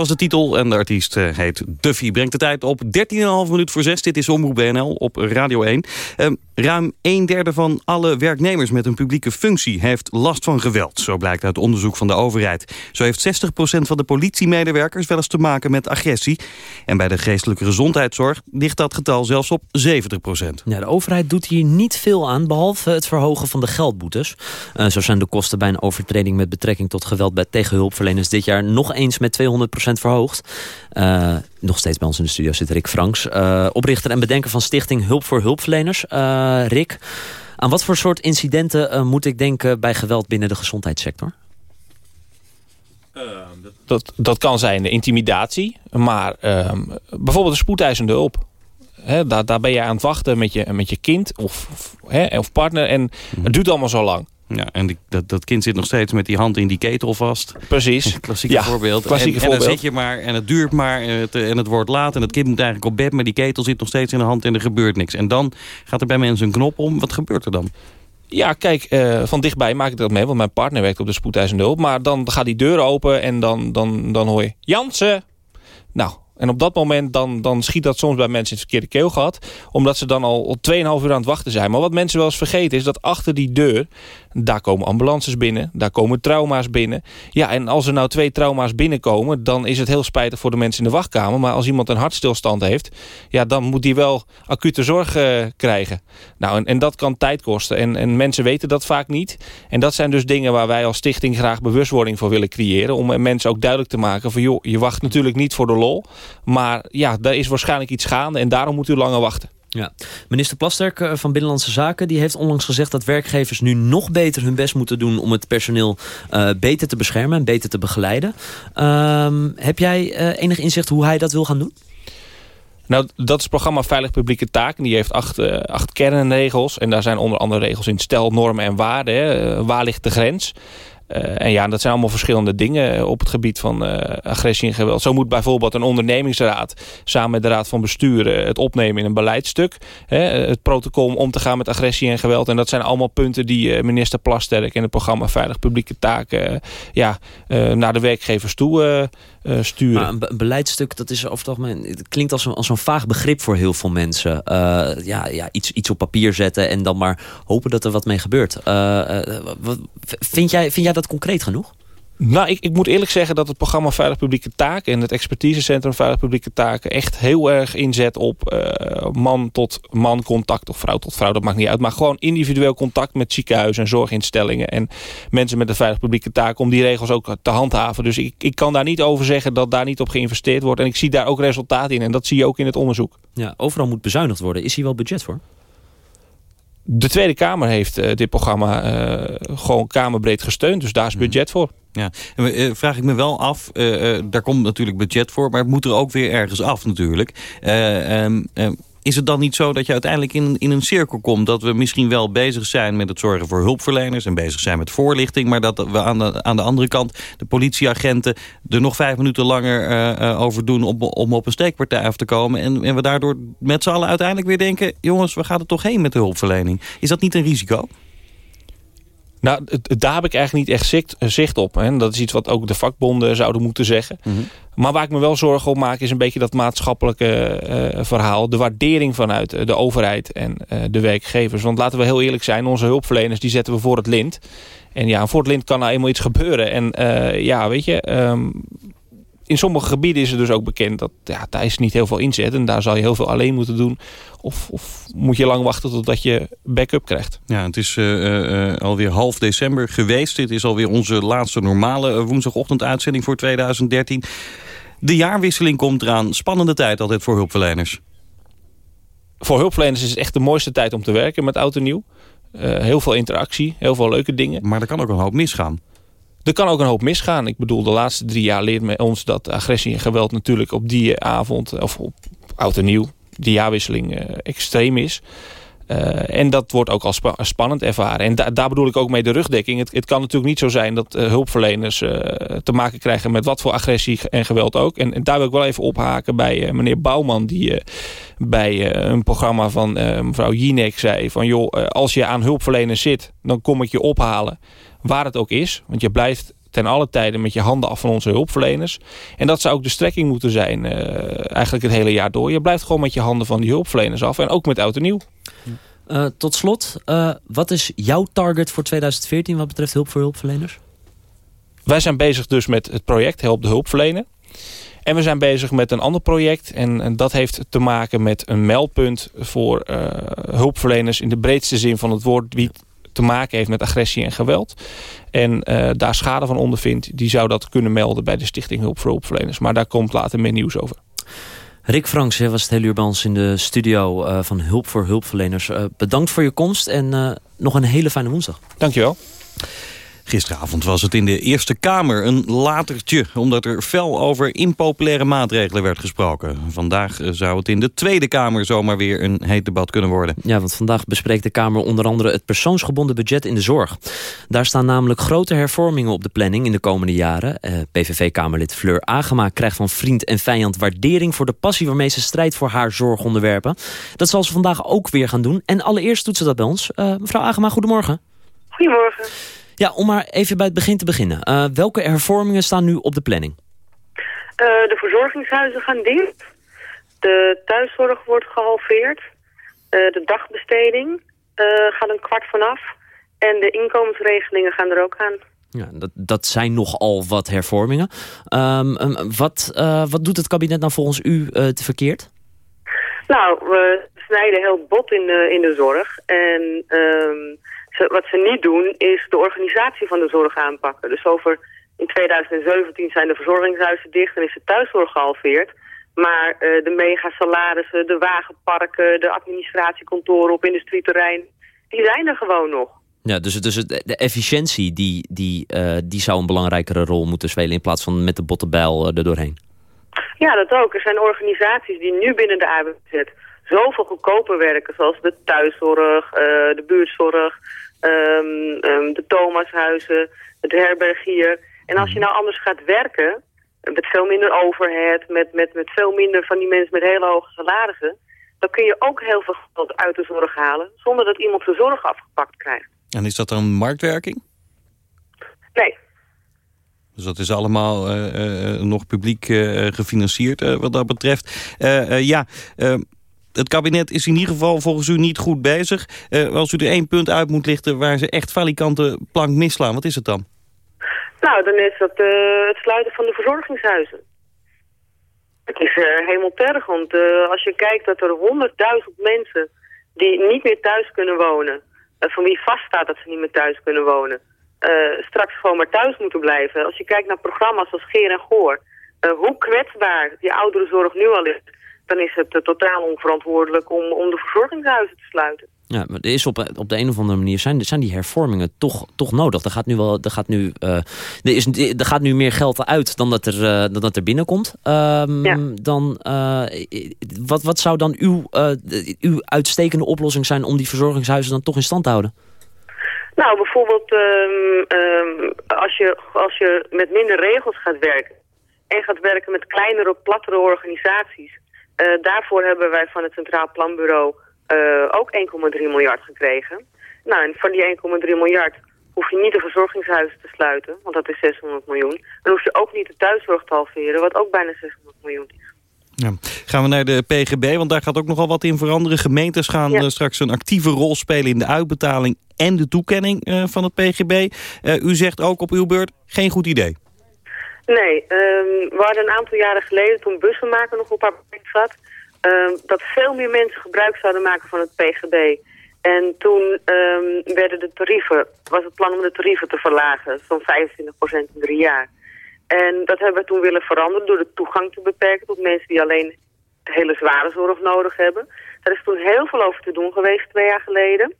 De titel en de artiest eh, heet Duffy. Brengt de tijd op 13,5 minuut voor 6. Dit is Omroep BNL op Radio 1. Ehm, ruim een derde van alle werknemers met een publieke functie... heeft last van geweld, zo blijkt uit onderzoek van de overheid. Zo heeft 60% van de politiemedewerkers wel eens te maken met agressie. En bij de geestelijke gezondheidszorg ligt dat getal zelfs op 70%. Ja, de overheid doet hier niet veel aan, behalve het verhogen van de geldboetes. Eh, zo zijn de kosten bij een overtreding met betrekking tot geweld bij tegenhulpverleners dit jaar nog eens met 200% verhoogd. Eh, nog steeds bij ons in de studio zit Rick Franks, eh, oprichter en bedenker van Stichting Hulp voor Hulpverleners. Eh, Rick, aan wat voor soort incidenten moet ik denken bij geweld binnen de gezondheidssector? Dat, dat kan zijn de intimidatie, maar ehm, bijvoorbeeld de spoedeisende hulp. Hè, daar, daar ben je aan het wachten met je, met je kind of, of partner en het duurt allemaal zo lang. Ja, en die- dat, dat kind zit nog steeds met die hand in die ketel vast. Precies. Klassieke Ja, voorbeeld. klassieke en, en dan voorbeeld. zit je maar en het duurt maar en het, en het wordt laat en het kind moet eigenlijk op bed, maar die ketel zit nog steeds in de hand en er gebeurt niks. En dan gaat er bij mensen een knop om. Wat gebeurt er dan? Ja, kijk, eh, van dichtbij maak ik dat mee, want mijn partner werkt op de spoedeisende hulp. Maar dan gaat die deur open en dan, dan, dan hoor je Jansen. Nou, en op dat moment dan, dan schiet dat soms bij mensen in het verkeerde keelgat. Omdat ze dan al, al 2,5 uur aan het wachten zijn. Maar wat mensen wel eens vergeten is dat achter die deur... daar komen ambulances binnen, daar komen trauma's binnen. Ja, en als er nou twee trauma's binnenkomen... dan is het heel spijtig voor de mensen in de wachtkamer. Maar als iemand een hartstilstand heeft... ja, dan moet die wel acute zorg eh, krijgen. Nou, en, en dat kan tijd kosten. En, en mensen weten dat vaak niet. En dat zijn dus dingen waar wij als stichting graag bewustwording voor willen creëren. Om mensen ook duidelijk te maken van... joh, je wacht natuurlijk niet voor de lol. Maar ja, daar is waarschijnlijk iets gaande en daarom moet u langer wachten. Ja. Minister Plasterk eh, van Binnenlandse Zaken die heeft onlangs gezegd dat werkgevers nu nog beter hun best moeten doen om het personeel eh, beter te beschermen en beter te begeleiden. Ehm, heb jij eh, enig inzicht hoe hij dat wil gaan doen? Nou, dat is het programma Veilig Publieke Taken. Die heeft acht, acht kernregels. En daar zijn onder andere regels in stel, normen en waarden. Hè. Waar ligt de grens? Eh, en ja, dat zijn allemaal verschillende dingen eh, op het gebied van eh, agressie en geweld. Zo moet bijvoorbeeld een ondernemingsraad samen met de raad van bestuur het opnemen in een beleidstuk. Hè, het protocol om om te gaan met agressie en geweld. En dat zijn allemaal punten die minister Plasterk in het programma Veilig Publieke Taken ja, naar de werkgevers toe eh, sturen. Een, be- een beleidstuk, dat is over het algemeen, het klinkt als, een, als vaag begrip voor heel veel mensen. Eh, ja, ja, iets, iets op papier zetten en dan maar hopen dat er wat mee gebeurt. Eh, wat- vind, jij, vind jij dat concreet genoeg? Nou, ik, ik moet eerlijk zeggen dat het programma Veilig Publieke Taken... en het expertisecentrum Veilig Publieke Taken... echt heel erg inzet op eh, man tot man contact... of vrouw tot vrouw, dat maakt niet uit. Maar gewoon individueel contact met ziekenhuizen en zorginstellingen... en mensen met een Veilig Publieke Taken... om die regels ook te handhaven. Dus ik, ik kan daar niet over zeggen dat daar niet op geïnvesteerd wordt. En ik zie daar ook resultaat in. En dat zie je ook in het onderzoek. Ja, overal moet bezuinigd worden. Is hier wel budget voor? De Tweede Kamer heeft eh, dit programma eh, gewoon kamerbreed gesteund. Dus daar is budget voor. Ja, en eh, vraag ik me wel af, eh, eh, daar komt natuurlijk budget voor, maar het moet er ook weer ergens af natuurlijk. Eh, ehm, eh, is het dan niet zo dat je uiteindelijk in, in een cirkel komt... dat we misschien wel bezig zijn met het zorgen voor hulpverleners... en bezig zijn met voorlichting... maar dat we aan de, aan de andere kant de politieagenten... er nog vijf minuten langer over doen om, om op een steekpartij af te komen... En, en we daardoor met z'n allen uiteindelijk weer denken... jongens, we gaan er toch heen met de hulpverlening. Is dat niet een risico? Nou, daar heb ik eigenlijk niet echt zicht, zicht op. Hè. Dat is iets wat ook de vakbonden zouden moeten zeggen. Maar waar ik me wel zorgen om maak is een beetje dat maatschappelijke eh, verhaal. De waardering vanuit eh, de overheid en eh, de werkgevers. Want laten we heel eerlijk zijn, onze hulpverleners die zetten we voor het lint. En ja, voor het lint kan nou eenmaal iets gebeuren. En eh, ja, weet je... ehm, in sommige gebieden is het dus ook bekend dat ja, daar is niet heel veel inzet. En daar zal je heel veel alleen moeten doen. Of, of moet je lang wachten totdat je backup krijgt. Ja, het is eh, eh, alweer half december geweest. Dit is alweer onze laatste normale eh, woensdagochtenduitzending voor 2013. De jaarwisseling komt eraan. Spannende tijd altijd voor hulpverleners. Voor hulpverleners is het echt de mooiste tijd om te werken met oud en nieuw. Heel veel interactie, heel veel leuke dingen. Maar er kan ook een hoop misgaan. Er kan ook een hoop misgaan. Ik bedoel, de laatste drie jaar leert men ons dat agressie en geweld natuurlijk op die avond, of op oud en nieuw, die jaarwisseling eh, extreem is. Eh, en dat wordt ook als spa- spannend ervaren. En da- daar bedoel ik ook mee de rugdekking. Het, het kan natuurlijk niet zo zijn dat eh, hulpverleners te maken krijgen met wat voor agressie en geweld ook. En, en daar wil ik wel even ophaken bij meneer Bouwman, die bij een programma van mevrouw Jinek zei van joh, als je aan hulpverleners zit, dan kom ik je ophalen waar het ook is. Want je blijft ten alle tijden met je handen af van onze hulpverleners. En dat zou ook de strekking moeten zijn, eh, eigenlijk het hele jaar door. Je blijft gewoon met je handen van die hulpverleners af. En ook met oud en nieuw. Eh, tot slot, eh, wat is jouw target voor 2014 wat betreft hulp voor hulpverleners? Wij zijn bezig dus met het project Help de Hulpverlener. En we zijn bezig met een ander project. En, en dat heeft te maken met een meldpunt voor hulpverleners... in de breedste zin van het woord... wie te maken heeft met agressie en geweld. En eh, daar schade van ondervindt... die zou dat kunnen melden bij de Stichting Hulp voor Hulpverleners. Maar daar komt later meer nieuws over. Rick Franks was het hele uur bij ons in de studio eh, van Hulp voor Hulpverleners. Eh, bedankt voor je komst en nog een hele fijne woensdag. Dankjewel. Gisteravond was het in de Eerste Kamer een latertje... omdat er fel over impopulaire maatregelen werd gesproken. Vandaag eh, zou het in de Tweede Kamer zomaar weer een heet debat kunnen worden. Ja, want vandaag bespreekt de Kamer onder andere het persoonsgebonden budget in de zorg. Daar staan namelijk grote hervormingen op de planning in de komende jaren. Eh, PVV-Kamerlid Fleur Agema krijgt van vriend en vijand waardering... voor de passie waarmee ze strijdt voor haar zorgonderwerpen. Dat zal ze vandaag ook weer gaan doen. En allereerst doet ze dat bij ons. Eh, mevrouw Agema, goedemorgen. Goedemorgen. Ja, om maar even bij het begin te beginnen. Eh, welke hervormingen staan nu op de planning? Eh, de verzorgingshuizen gaan dicht. De thuiszorg wordt gehalveerd. Eh, de dagbesteding gaat een kwart vanaf. En de inkomensregelingen gaan er ook aan. Ja, dat, dat zijn nogal wat hervormingen. Ehm, ehm, wat, wat doet het kabinet nou volgens u te verkeerd? Nou, we snijden heel bot in de, in de zorg. En ehm, ze- wat ze niet doen, is de organisatie van de zorg aanpakken. Dus over in 2017 zijn de verzorgingshuizen dicht en is de thuiszorg gehalveerd. Maar eh, de megasalarissen, de wagenparken, de administratiekantoren op industrieterrein, die zijn er gewoon nog. Ja, dus, dus het- de efficiëntie die, die, eh, die zou een belangrijkere rol moeten spelen... in plaats van met de bottenbijl eh, er doorheen. Ja, dat ook. Er zijn organisaties die nu binnen de AWZ zoveel goedkoper werken, zoals de thuiszorg, de buurtzorg, ehm, ehm, de Thomashuizen, het herbergier. En als je nou anders gaat werken, eh, met veel minder overhead, met, met, met veel minder van die mensen met hele hoge salarissen, dan kun je ook heel veel geld uit de zorg halen, zonder dat iemand zijn zorg afgepakt krijgt. En is dat dan marktwerking? Nee, Dus dat is allemaal eh, eh, nog publiek eh, gefinancierd eh, wat dat betreft. Eh, eh, ja, eh, het kabinet is in ieder geval volgens u niet goed bezig. Eh, als u er één punt uit moet lichten waar ze echt valikante plank misslaan, wat is het dan? Nou, dan is dat eh, het sluiten van de verzorgingshuizen. Het is uh, hemeltergend. Uh, als je kijkt dat er 100.000 mensen die niet meer thuis kunnen wonen... Uh, van wie vaststaat dat ze niet meer thuis kunnen wonen... Uh, straks gewoon maar thuis moeten blijven. Als je kijkt naar programma's als Geer en Goor... Uh, hoe kwetsbaar die ouderenzorg nu al is... dan is het uh, totaal onverantwoordelijk om, om de verzorgingshuizen te sluiten. Ja, maar er is op, op de een of andere manier zijn, zijn die hervormingen toch, toch nodig. Er gaat nu, wel, er gaat nu, uh, er is, er gaat nu meer geld uit dan dat er, uh, dan dat er binnenkomt. Um, ja. dan, uh, wat, wat zou dan uw, uw uitstekende oplossing zijn om die verzorgingshuizen dan toch in stand te houden? Nou, bijvoorbeeld um, um, als, je, als je met minder regels gaat werken... en gaat werken met kleinere, plattere organisaties... daarvoor hebben wij van het Centraal Planbureau... Uh, ook 1,3 miljard gekregen. Nou, en van die 1,3 miljard hoef je niet de verzorgingshuizen te sluiten, want dat is 600 miljoen. Dan hoef je ook niet de thuiszorg te halveren, wat ook bijna 600 miljoen is. Ja. Gaan we naar de PGB, want daar gaat ook nogal wat in veranderen. Gemeentes gaan ja. uh, straks een actieve rol spelen in de uitbetaling en de toekenning uh, van het PGB. u zegt ook op uw beurt, geen goed idee. Nee, um, we hadden een aantal jaren geleden, toen bussenmaker nog op haar plek zat... Uh, dat veel meer mensen gebruik zouden maken van het PGB. En toen um, werden de tarieven, was het plan om de tarieven te verlagen, zo'n 25% in drie jaar. En dat hebben we toen willen veranderen door de toegang te beperken tot mensen die alleen hele zware zorg nodig hebben. Daar is toen heel veel over te doen geweest twee jaar geleden.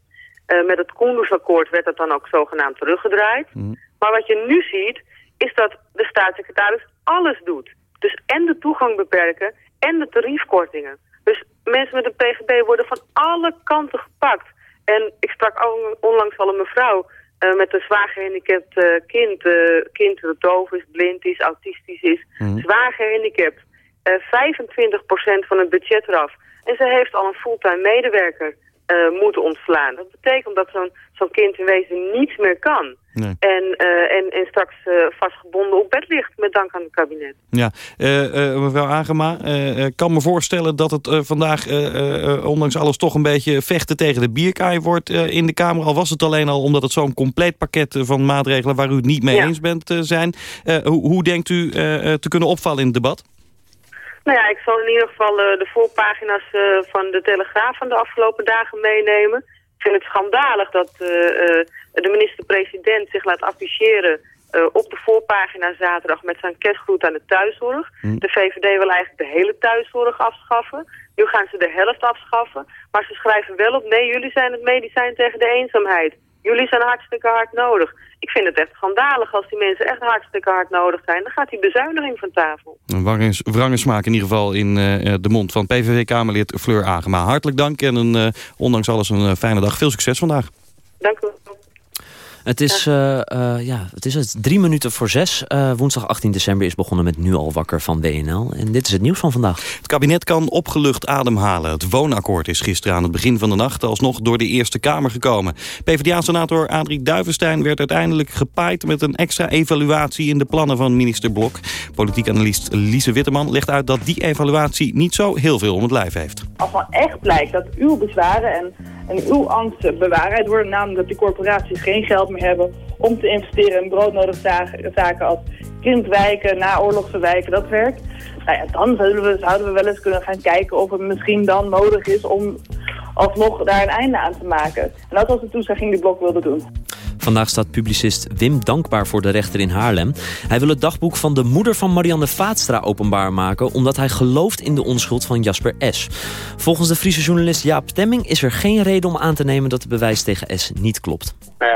Uh, met het Koendersakkoord werd dat dan ook zogenaamd teruggedraaid. Mm. Maar wat je nu ziet, is dat de staatssecretaris alles doet. Dus en de toegang beperken en de tariefkortingen. Dus mensen met een PGB worden van alle kanten gepakt. En ik sprak onlangs al een mevrouw uh, met een zwaar gehandicapt uh, kind. Uh, kind dat doof is, blind is, autistisch is. Mm. Zwaar gehandicapt. 25% van het budget eraf. En ze heeft al een fulltime medewerker. Eh, moeten ontslaan. Dat betekent dat zo'n zo'n kind in wezen niets meer kan. Nee. En, eh, en, en straks eh, vastgebonden op bed ligt met dank aan het kabinet. Ja, mevrouw Agema, ik kan me voorstellen dat het vandaag, ondanks alles, toch een beetje vechten tegen de bierkaai wordt in de Kamer. Al was het alleen al omdat het zo'n compleet pakket van maatregelen waar u het niet mee Ja. eens bent zijn. Hoe, hoe denkt u te kunnen opvallen in het debat? Nou ja, ik zal in ieder geval eh, de voorpagina's eh, van de Telegraaf van de afgelopen dagen meenemen. Ik vind het schandalig dat eh, de minister-president zich laat afficheren op de voorpagina zaterdag met zijn kerstgroet aan de thuiszorg. De VVD wil eigenlijk de hele thuiszorg afschaffen. Nu gaan ze de helft afschaffen. Maar ze schrijven wel op, nee, jullie zijn het medicijn tegen de eenzaamheid. Jullie zijn hartstikke hard nodig. Ik vind het echt schandalig als die mensen echt hartstikke hard nodig zijn. Dan gaat die bezuiniging van tafel. Een wrang- wrange smaak in ieder geval in eh, de mond van PVV-Kamerlid Fleur Agema. Hartelijk dank en een, eh, ondanks alles een eh, fijne dag. Veel succes vandaag. Dank u wel. Het is, eh, eh, ja, het is het drie minuten voor zes. Eh, woensdag 18 december is begonnen met Nu al wakker van WNL. En dit is het nieuws van vandaag. Het kabinet kan opgelucht ademhalen. Het woonakkoord is gisteren aan het begin van de nacht... alsnog door de Eerste Kamer gekomen. PvdA-senator Adrie Duivenstein werd uiteindelijk gepaaid... met een extra evaluatie in de plannen van minister Blok. Politiek analist Lise Witteman legt uit dat die evaluatie... niet zo heel veel om het lijf heeft. Als dan echt blijkt dat uw bezwaren en, en uw angsten bewaarheid worden, namelijk dat die corporaties geen geld meer hebben om te investeren in broodnodige zaken, als kindwijken, naoorlogse wijken, dat werk. Nou ja, dan zouden we, zouden we wel eens kunnen gaan kijken of het misschien dan nodig is om alsnog daar een einde aan te maken. En dat was de toezegging die Blok wilde doen. Vandaag staat publicist Wim dankbaar voor de rechter in Haarlem. Hij wil het dagboek van de moeder van Marianne Vaatstra openbaar maken... omdat hij gelooft in de onschuld van Jasper S. Volgens de Friese journalist Jaap Temming is er geen reden om aan te nemen... dat de bewijs tegen S niet klopt. Nou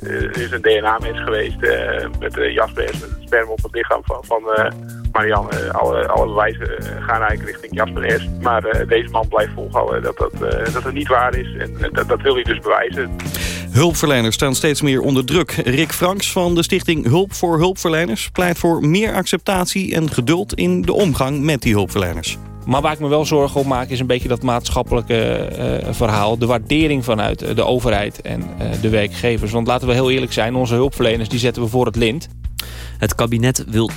er is een DNA-mens geweest eh, met uh, Jasper S. met het sperma op het lichaam van, van eh, Marianne. Eh, alle, bewijzen eh, gaan eigenlijk richting Jasper S. Maar eh, deze man blijft volhouden dat, dat, eh, dat het niet waar is. En eh, dat, dat wil hij dus bewijzen. Hulpverleners staan steeds meer onder druk. Rick Franks van de stichting Hulp voor Hulpverleners... pleit voor meer acceptatie en geduld in de omgang met die hulpverleners. Maar waar ik me wel zorgen om maak is een beetje dat maatschappelijke eh, verhaal. De waardering vanuit eh, de overheid en eh, de werkgevers. Want laten we heel eerlijk zijn, onze hulpverleners die zetten we voor het lint. Het kabinet wil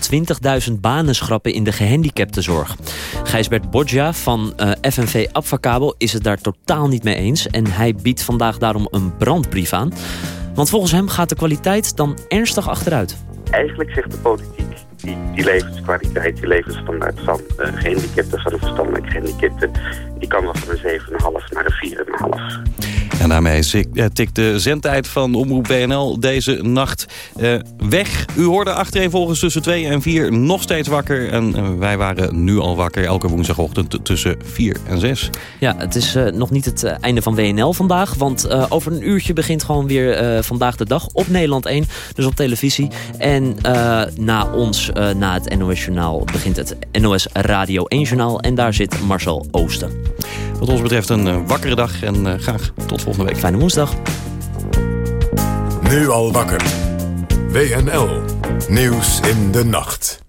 20.000 banen schrappen in de gehandicaptenzorg. Gijsbert Borgia van eh, FNV Abfacabel is het daar totaal niet mee eens... en hij biedt vandaag daarom een brandbrief aan. Want volgens hem gaat de kwaliteit dan ernstig achteruit. Eigenlijk zegt de politiek, die, levenskwaliteit, die levensstandaard van uh, gehandicapten, van een verstandelijk gehandicapten, die kan wel van een 7,5 naar een 4,5. En daarmee tikt de zendtijd van Omroep WNL deze nacht uh, weg. U hoorde achtereenvolgens tussen 2 en 4 nog steeds wakker. En uh, wij waren nu al wakker elke woensdagochtend tussen 4 en 6. Ja, het is uh, nog niet het einde van WNL vandaag. Want over een uurtje begint gewoon weer vandaag de dag op Nederland 1. Dus op televisie. En na ons, na het NOS Journaal, begint het NOS Radio 1 Journaal. En daar zit Marcel Oosten. Wat ons betreft een wakkere dag en graag tot volgende week. Fijne woensdag. Nu al wakker. WNL. Nieuws in de nacht.